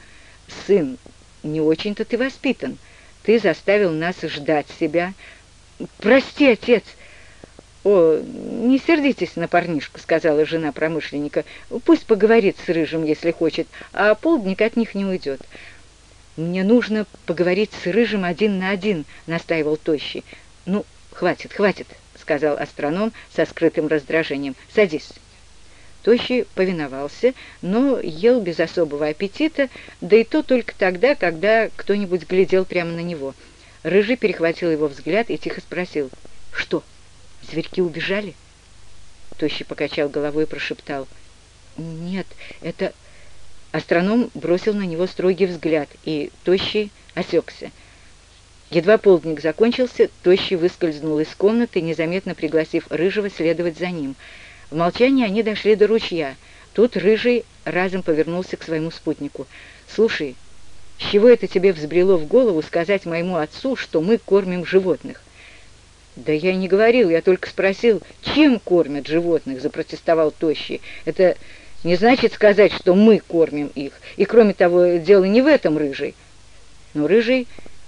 «Сын, не очень-то ты воспитан. Ты заставил нас ждать себя. Прости, отец!» «О, не сердитесь на парнишку», — сказала жена промышленника. «Пусть поговорит с Рыжим, если хочет, а полдник от них не уйдет». «Мне нужно поговорить с Рыжим один на один», — настаивал Тощий. «Ну, хватит, хватит», — сказал астроном со скрытым раздражением. «Садись». Тощий повиновался, но ел без особого аппетита, да и то только тогда, когда кто-нибудь глядел прямо на него. Рыжий перехватил его взгляд и тихо спросил. «Что, зверьки убежали?» Тощий покачал головой и прошептал. «Нет, это...» Астроном бросил на него строгий взгляд, и Тощий осекся. Едва полдник закончился, Тощий выскользнул из комнаты, незаметно пригласив Рыжего следовать за ним — в молчании они дошли до ручья. Тут Рыжий разом повернулся к своему спутнику. «Слушай, с чего это тебе взбрело в голову сказать моему отцу, что мы кормим животных?» «Да я не говорил, я только спросил, чем кормят животных», — запротестовал Тощий. «Это не значит сказать, что мы кормим их. И, кроме того, дело не в этом, Рыжий». Но Рыжий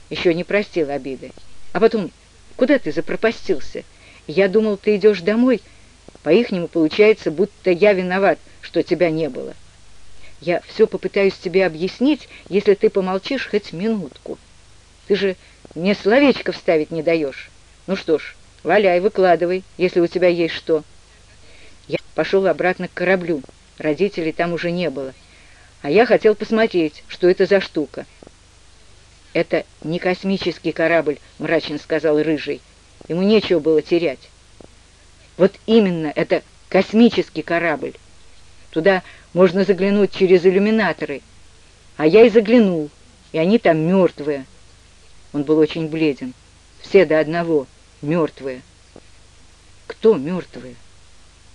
еще не простил обиды. «А потом, куда ты запропастился? Я думал, ты идешь домой». По-ихнему получается, будто я виноват, что тебя не было. Я все попытаюсь тебе объяснить, если ты помолчишь хоть минутку. Ты же мне словечко вставить не даешь. Ну что ж, валяй, выкладывай, если у тебя есть что. Я пошел обратно к кораблю. Родителей там уже не было. А я хотел посмотреть, что это за штука. «Это не космический корабль», — мрачно сказал Рыжий. Ему нечего было терять. Вот именно, это космический корабль. Туда можно заглянуть через иллюминаторы. А я и заглянул, и они там мертвые. Он был очень бледен. Все до одного мертвые. Кто мертвые?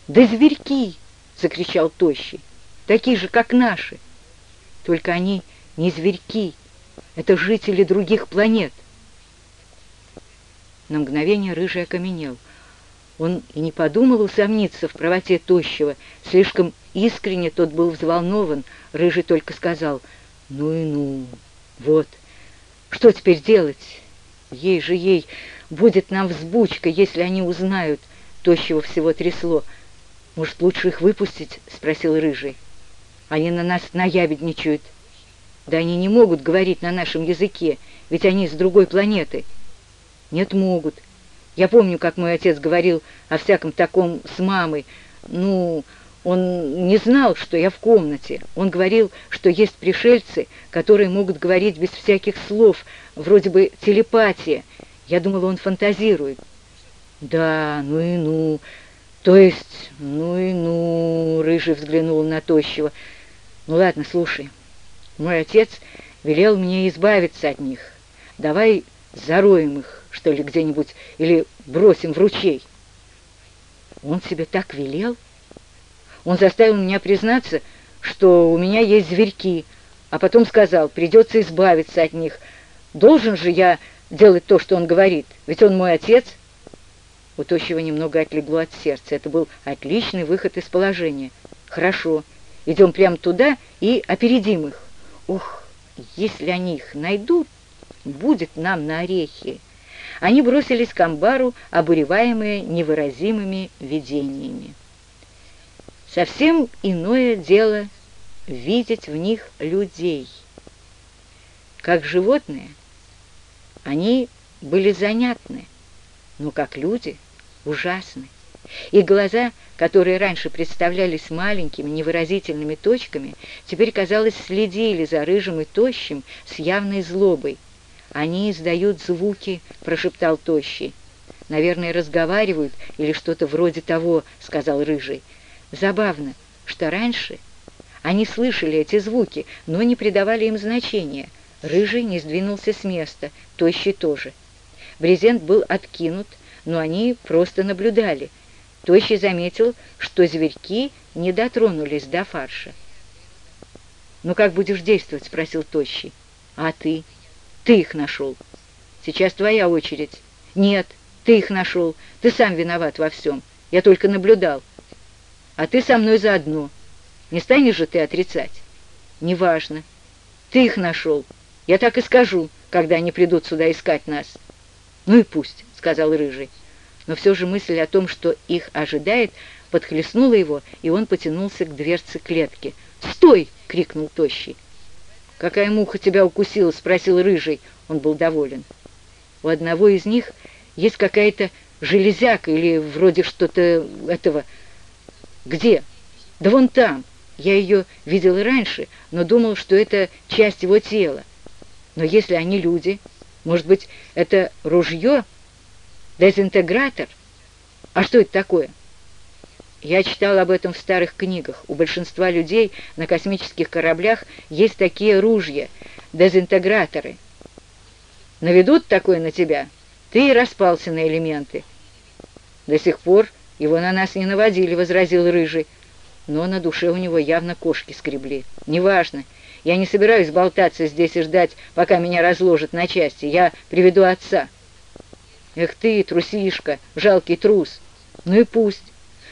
Да зверьки! Закричал Тощий. Такие же, как наши. Только они не зверьки. Это жители других планет. На мгновение Рыжий окаменел — он и не подумал усомниться в правоте Тощего. Слишком искренне тот был взволнован. Рыжий только сказал «Ну и ну, вот, что теперь делать? Ей же ей будет нам взбучка, если они узнают». Тощего всего трясло. «Может, лучше их выпустить?» — спросил Рыжий. «Они на нас наябедничают». «Да они не могут говорить на нашем языке, ведь они с другой планеты». «Нет, могут. Я помню, как мой отец говорил о всяком таком с мамой. Ну, он не знал, что я в комнате. Он говорил, что есть пришельцы, которые могут говорить без всяких слов, вроде бы телепатия. Я думала, он фантазирует. Да, ну и ну. То есть, ну и ну, Рыжий взглянул на Тощего. Ну ладно, слушай. Мой отец велел мне избавиться от них. Давай зароем их что ли, где-нибудь, или бросим в ручей. Он себе так велел? Он заставил меня признаться, что у меня есть зверьки, а потом сказал, придется избавиться от них. Должен же я делать то, что он говорит, ведь он мой отец. У Тощего немного отлегло от сердца. Это был отличный выход из положения. Хорошо, идем прямо туда и опередим их. Ух, если они их найдут, будет нам на орехи. Они бросились к амбару, обуреваемые невыразимыми видениями. Совсем иное дело видеть в них людей. Как животные, они были занятны, но как люди ужасны. И глаза, которые раньше представлялись маленькими невыразительными точками, теперь, казалось, следили за рыжим и тощим с явной злобой – «Они издают звуки», — прошептал Тощий. «Наверное, разговаривают или что-то вроде того», — сказал Рыжий. «Забавно, что раньше они слышали эти звуки, но не придавали им значения. Рыжий не сдвинулся с места, Тощий тоже. Брезент был откинут, но они просто наблюдали. Тощий заметил, что зверьки не дотронулись до фарша. «Ну как будешь действовать?» — спросил Тощий. «А ты?» Ты их нашел. Сейчас твоя очередь. Нет, ты их нашел. Ты сам виноват во всем. Я только наблюдал. А ты со мной заодно. Не станешь же ты отрицать? Неважно. Ты их нашел. Я так и скажу, когда они придут сюда искать нас. Ну и пусть, сказал Рыжий. Но все же мысль о том, что их ожидает, подхлестнула его, и он потянулся к дверце клетки. «Стой!» — крикнул Тощий. «Какая муха тебя укусила?» — спросил Рыжий. Он был доволен. У одного из них есть какая-то железяка или вроде что-то этого. Где? Да вон там. Я ее видел раньше, но думал, что это часть его тела. Но если они люди, может быть, это ружье, дезинтегратор? А что это такое? Я читал об этом в старых книгах. У большинства людей на космических кораблях есть такие ружья, дезинтеграторы. Наведут такое на тебя, ты и распался на элементы. До сих пор его на нас не наводили, возразил Рыжий но на душе у него явно кошки скребли. «Неважно. Я не собираюсь болтаться здесь и ждать, пока меня разложат на части. Я приведу отца». «Эх ты, трусишка, жалкий трус! Ну и пусть.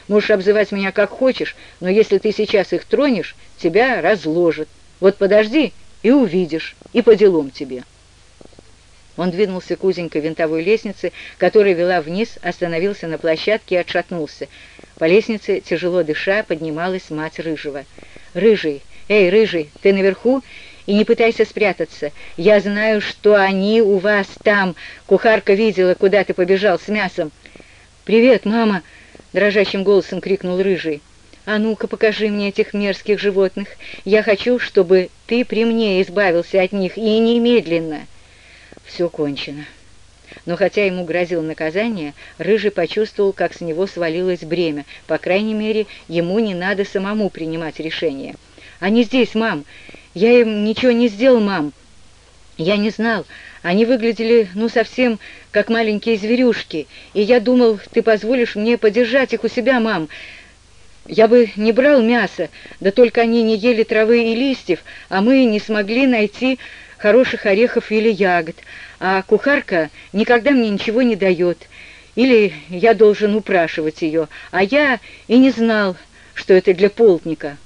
Можешь обзывать меня как хочешь, но если ты сейчас их тронешь, тебя разложат. Вот подожди и увидишь, и по делам тебе». Он двинулся к узенькой винтовой лестнице, которая вела вниз, остановился на площадке и отшатнулся. По лестнице, тяжело дыша, поднималась мать Рыжего. «Рыжий! Эй, Рыжий, ты наверху?» И не пытайся спрятаться. Я знаю, что они у вас там. Кухарка видела, куда ты побежал с мясом. «Привет, мама!» — дрожащим голосом крикнул Рыжий. «А ну-ка, покажи мне этих мерзких животных. Я хочу, чтобы ты при мне избавился от них, и немедленно». Все кончено. Но хотя ему грозило наказание, Рыжий почувствовал, как с него свалилось бремя. По крайней мере, ему не надо самому принимать решение. «Они здесь, мам! Я им ничего не сделал, мам!» «Я не знал. Они выглядели, ну, совсем как маленькие зверюшки, и я думал, ты позволишь мне подержать их у себя, мам. Я бы не брал мясо, да только они не ели травы и листьев, а мы не смогли найти хороших орехов или ягод, а кухарка никогда мне ничего не дает, или я должен упрашивать ее, а я и не знал, что это для полтника».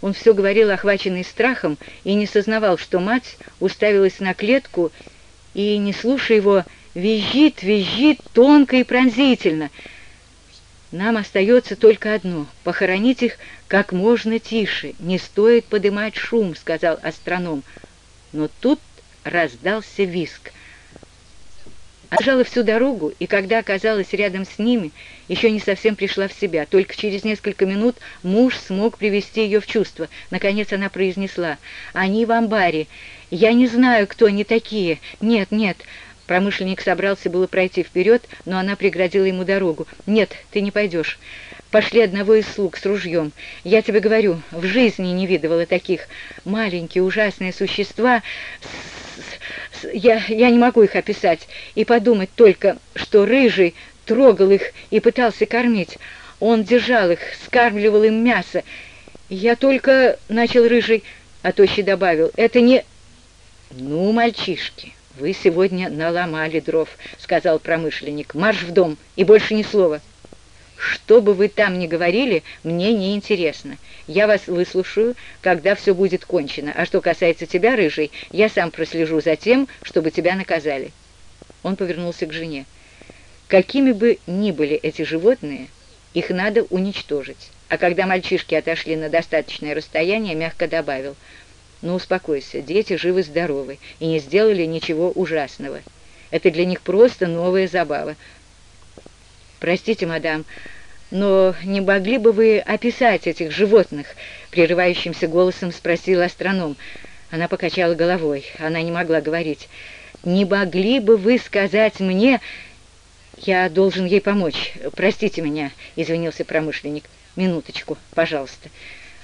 Он все говорил, охваченный страхом, и не сознавал, что мать уставилась на клетку и, не слушая его, визжит, визжит тонко и пронзительно. «Нам остается только одно — похоронить их как можно тише. Не стоит подымать шум», — сказал астроном. Но тут раздался виск. Она всю дорогу, и когда оказалась рядом с ними, еще не совсем пришла в себя. Только через несколько минут муж смог привести ее в чувство. Наконец она произнесла, «Они в амбаре. Я не знаю, кто они такие. Нет, нет». Промышленник собрался было пройти вперед, но она преградила ему дорогу. «Нет, ты не пойдешь. Пошли одного из слуг с ружьем. Я тебе говорю, в жизни не видывала таких. Маленькие ужасные существа я, я не могу их описать. И подумать только, что рыжий трогал их и пытался кормить. Он держал их, скармливал им мясо. Я только, — начал рыжий, а тощий добавил, — это не... Ну, мальчишки, вы сегодня наломали дров, — сказал промышленник. Марш в дом, и больше ни слова. Что бы вы там ни говорили, мне не интересно. Я вас выслушаю, когда все будет кончено. А что касается тебя, Рыжий, я сам прослежу за тем, чтобы тебя наказали». Он повернулся к жене. «Какими бы ни были эти животные, их надо уничтожить». А когда мальчишки отошли на достаточное расстояние, мягко добавил, «Ну, успокойся, дети живы-здоровы и не сделали ничего ужасного. Это для них просто новая забава. «Простите, мадам, но не могли бы вы описать этих животных?» Прерывающимся голосом спросил астроном. Она покачала головой, она не могла говорить. «Не могли бы вы сказать мне...» «Я должен ей помочь. Простите меня», — извинился промышленник. «Минуточку, пожалуйста».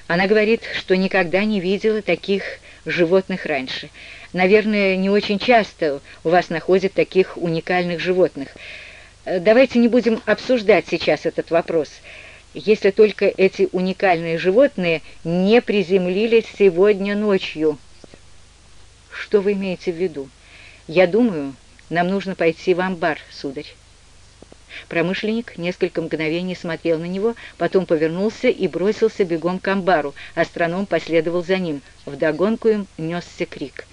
Она говорит, что никогда не видела таких животных раньше. Наверное, не очень часто у вас находят таких уникальных животных. Э, давайте не будем обсуждать сейчас этот вопрос, если только эти уникальные животные не приземлились сегодня ночью. Что вы имеете в виду? Я думаю, нам нужно пойти в амбар, сударь. Промышленник несколько мгновений смотрел на него, потом повернулся и бросился бегом к амбару. Астроном последовал за ним. Вдогонку им несся крик.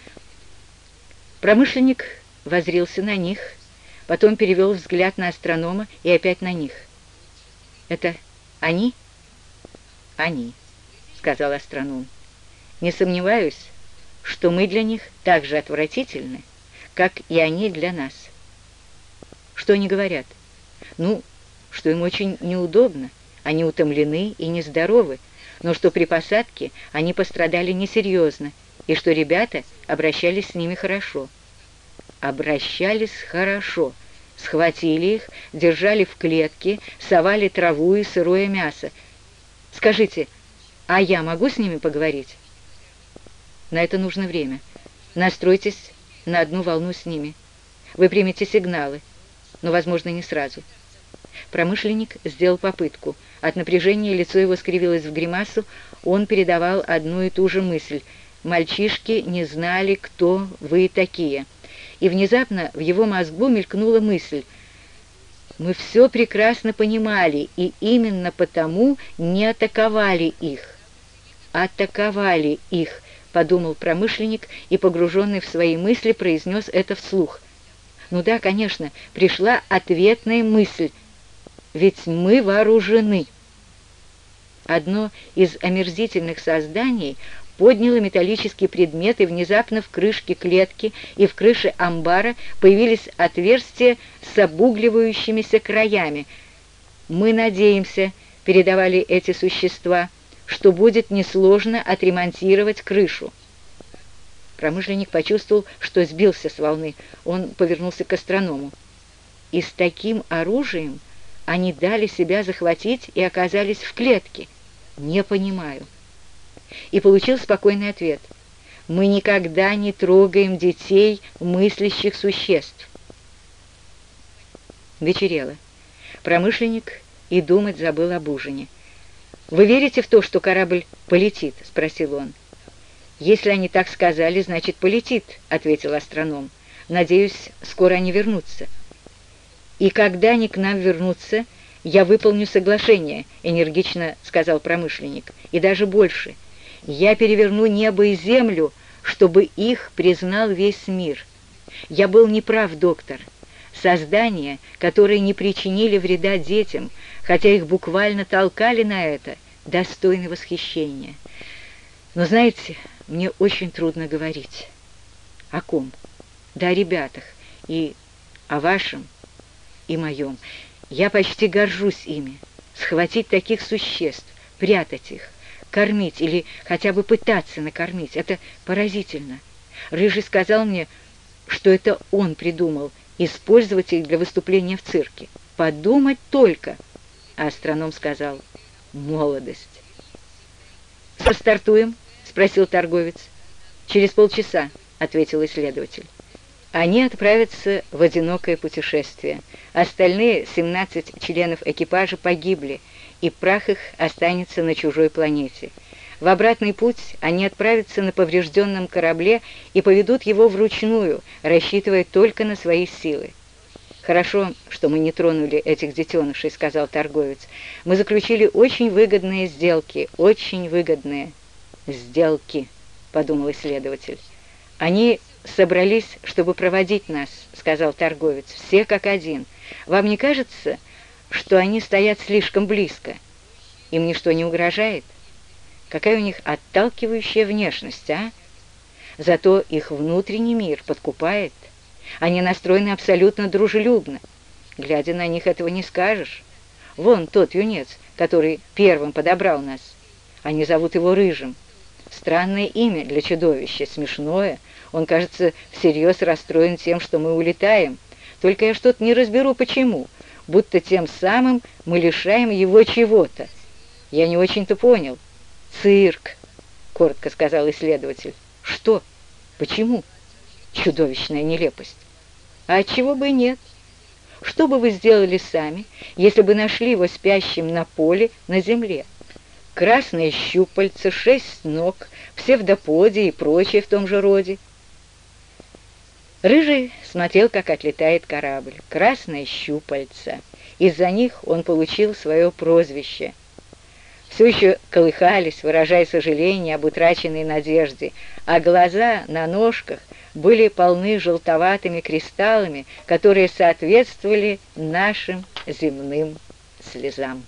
Промышленник возрился на них, потом перевел взгляд на астронома и опять на них. «Это они?» «Они», — сказал астроном. «Не сомневаюсь, что мы для них так же отвратительны, как и они для нас». «Что они говорят?» Ну, что им очень неудобно, они утомлены и нездоровы, но что при посадке они пострадали несерьезно, и что ребята обращались с ними хорошо. Обращались хорошо. Схватили их, держали в клетке, совали траву и сырое мясо. Скажите, а я могу с ними поговорить? На это нужно время. Настройтесь на одну волну с ними. Вы примете сигналы, но, возможно, не сразу. Промышленник сделал попытку. От напряжения лицо его скривилось в гримасу, он передавал одну и ту же мысль. «Мальчишки не знали, кто вы такие». И внезапно в его мозгу мелькнула мысль. «Мы все прекрасно понимали, и именно потому не атаковали их». «Атаковали их», — подумал промышленник и, погруженный в свои мысли, произнес это вслух. «Ну да, конечно, пришла ответная мысль — ведь мы вооружены. Одно из омерзительных созданий подняло металлический предмет, и внезапно в крышке клетки и в крыше амбара появились отверстия с обугливающимися краями. «Мы надеемся», — передавали эти существа, «что будет несложно отремонтировать крышу». Промышленник почувствовал, что сбился с волны. Он повернулся к астроному. «И с таким оружием они дали себя захватить и оказались в клетке. Не понимаю. И получил спокойный ответ. Мы никогда не трогаем детей, мыслящих существ. Вечерело. Промышленник и думать забыл об ужине. «Вы верите в то, что корабль полетит?» — спросил он. «Если они так сказали, значит, полетит», — ответил астроном. «Надеюсь, скоро они вернутся». «И когда они к нам вернутся, я выполню соглашение», — энергично сказал промышленник. «И даже больше. Я переверну небо и землю, чтобы их признал весь мир. Я был неправ, доктор. Создания, которые не причинили вреда детям, хотя их буквально толкали на это, достойны восхищения. Но знаете, мне очень трудно говорить. О ком? Да о ребятах и о вашем и моем. Я почти горжусь ими. Схватить таких существ, прятать их, кормить или хотя бы пытаться накормить — это поразительно. Рыжий сказал мне, что это он придумал использовать их для выступления в цирке. Подумать только! А астроном сказал «молодость». «Стартуем?» — спросил торговец. «Через полчаса», — ответил исследователь. Они отправятся в одинокое путешествие. Остальные 17 членов экипажа погибли, и прах их останется на чужой планете. В обратный путь они отправятся на поврежденном корабле и поведут его вручную, рассчитывая только на свои силы. «Хорошо, что мы не тронули этих детенышей», — сказал торговец. «Мы заключили очень выгодные сделки, очень выгодные». «Сделки», — подумал исследователь. «Они собрались, чтобы проводить нас», — сказал торговец. «Все как один. Вам не кажется, что они стоят слишком близко? Им ничто не угрожает? Какая у них отталкивающая внешность, а? Зато их внутренний мир подкупает. Они настроены абсолютно дружелюбно. Глядя на них, этого не скажешь. Вон тот юнец, который первым подобрал нас. Они зовут его Рыжим. Странное имя для чудовища, смешное — он, кажется, всерьез расстроен тем, что мы улетаем. Только я что-то не разберу, почему. Будто тем самым мы лишаем его чего-то. Я не очень-то понял. «Цирк», — коротко сказал исследователь. «Что? Почему?» «Чудовищная нелепость». «А отчего бы нет?» Что бы вы сделали сами, если бы нашли его спящим на поле на земле? Красные щупальца, шесть ног, псевдоподии и прочее в том же роде. Рыжий смотрел, как отлетает корабль. Красное щупальца. Из-за них он получил свое прозвище. Все еще колыхались, выражая сожаление об утраченной надежде, а глаза на ножках были полны желтоватыми кристаллами, которые соответствовали нашим земным слезам.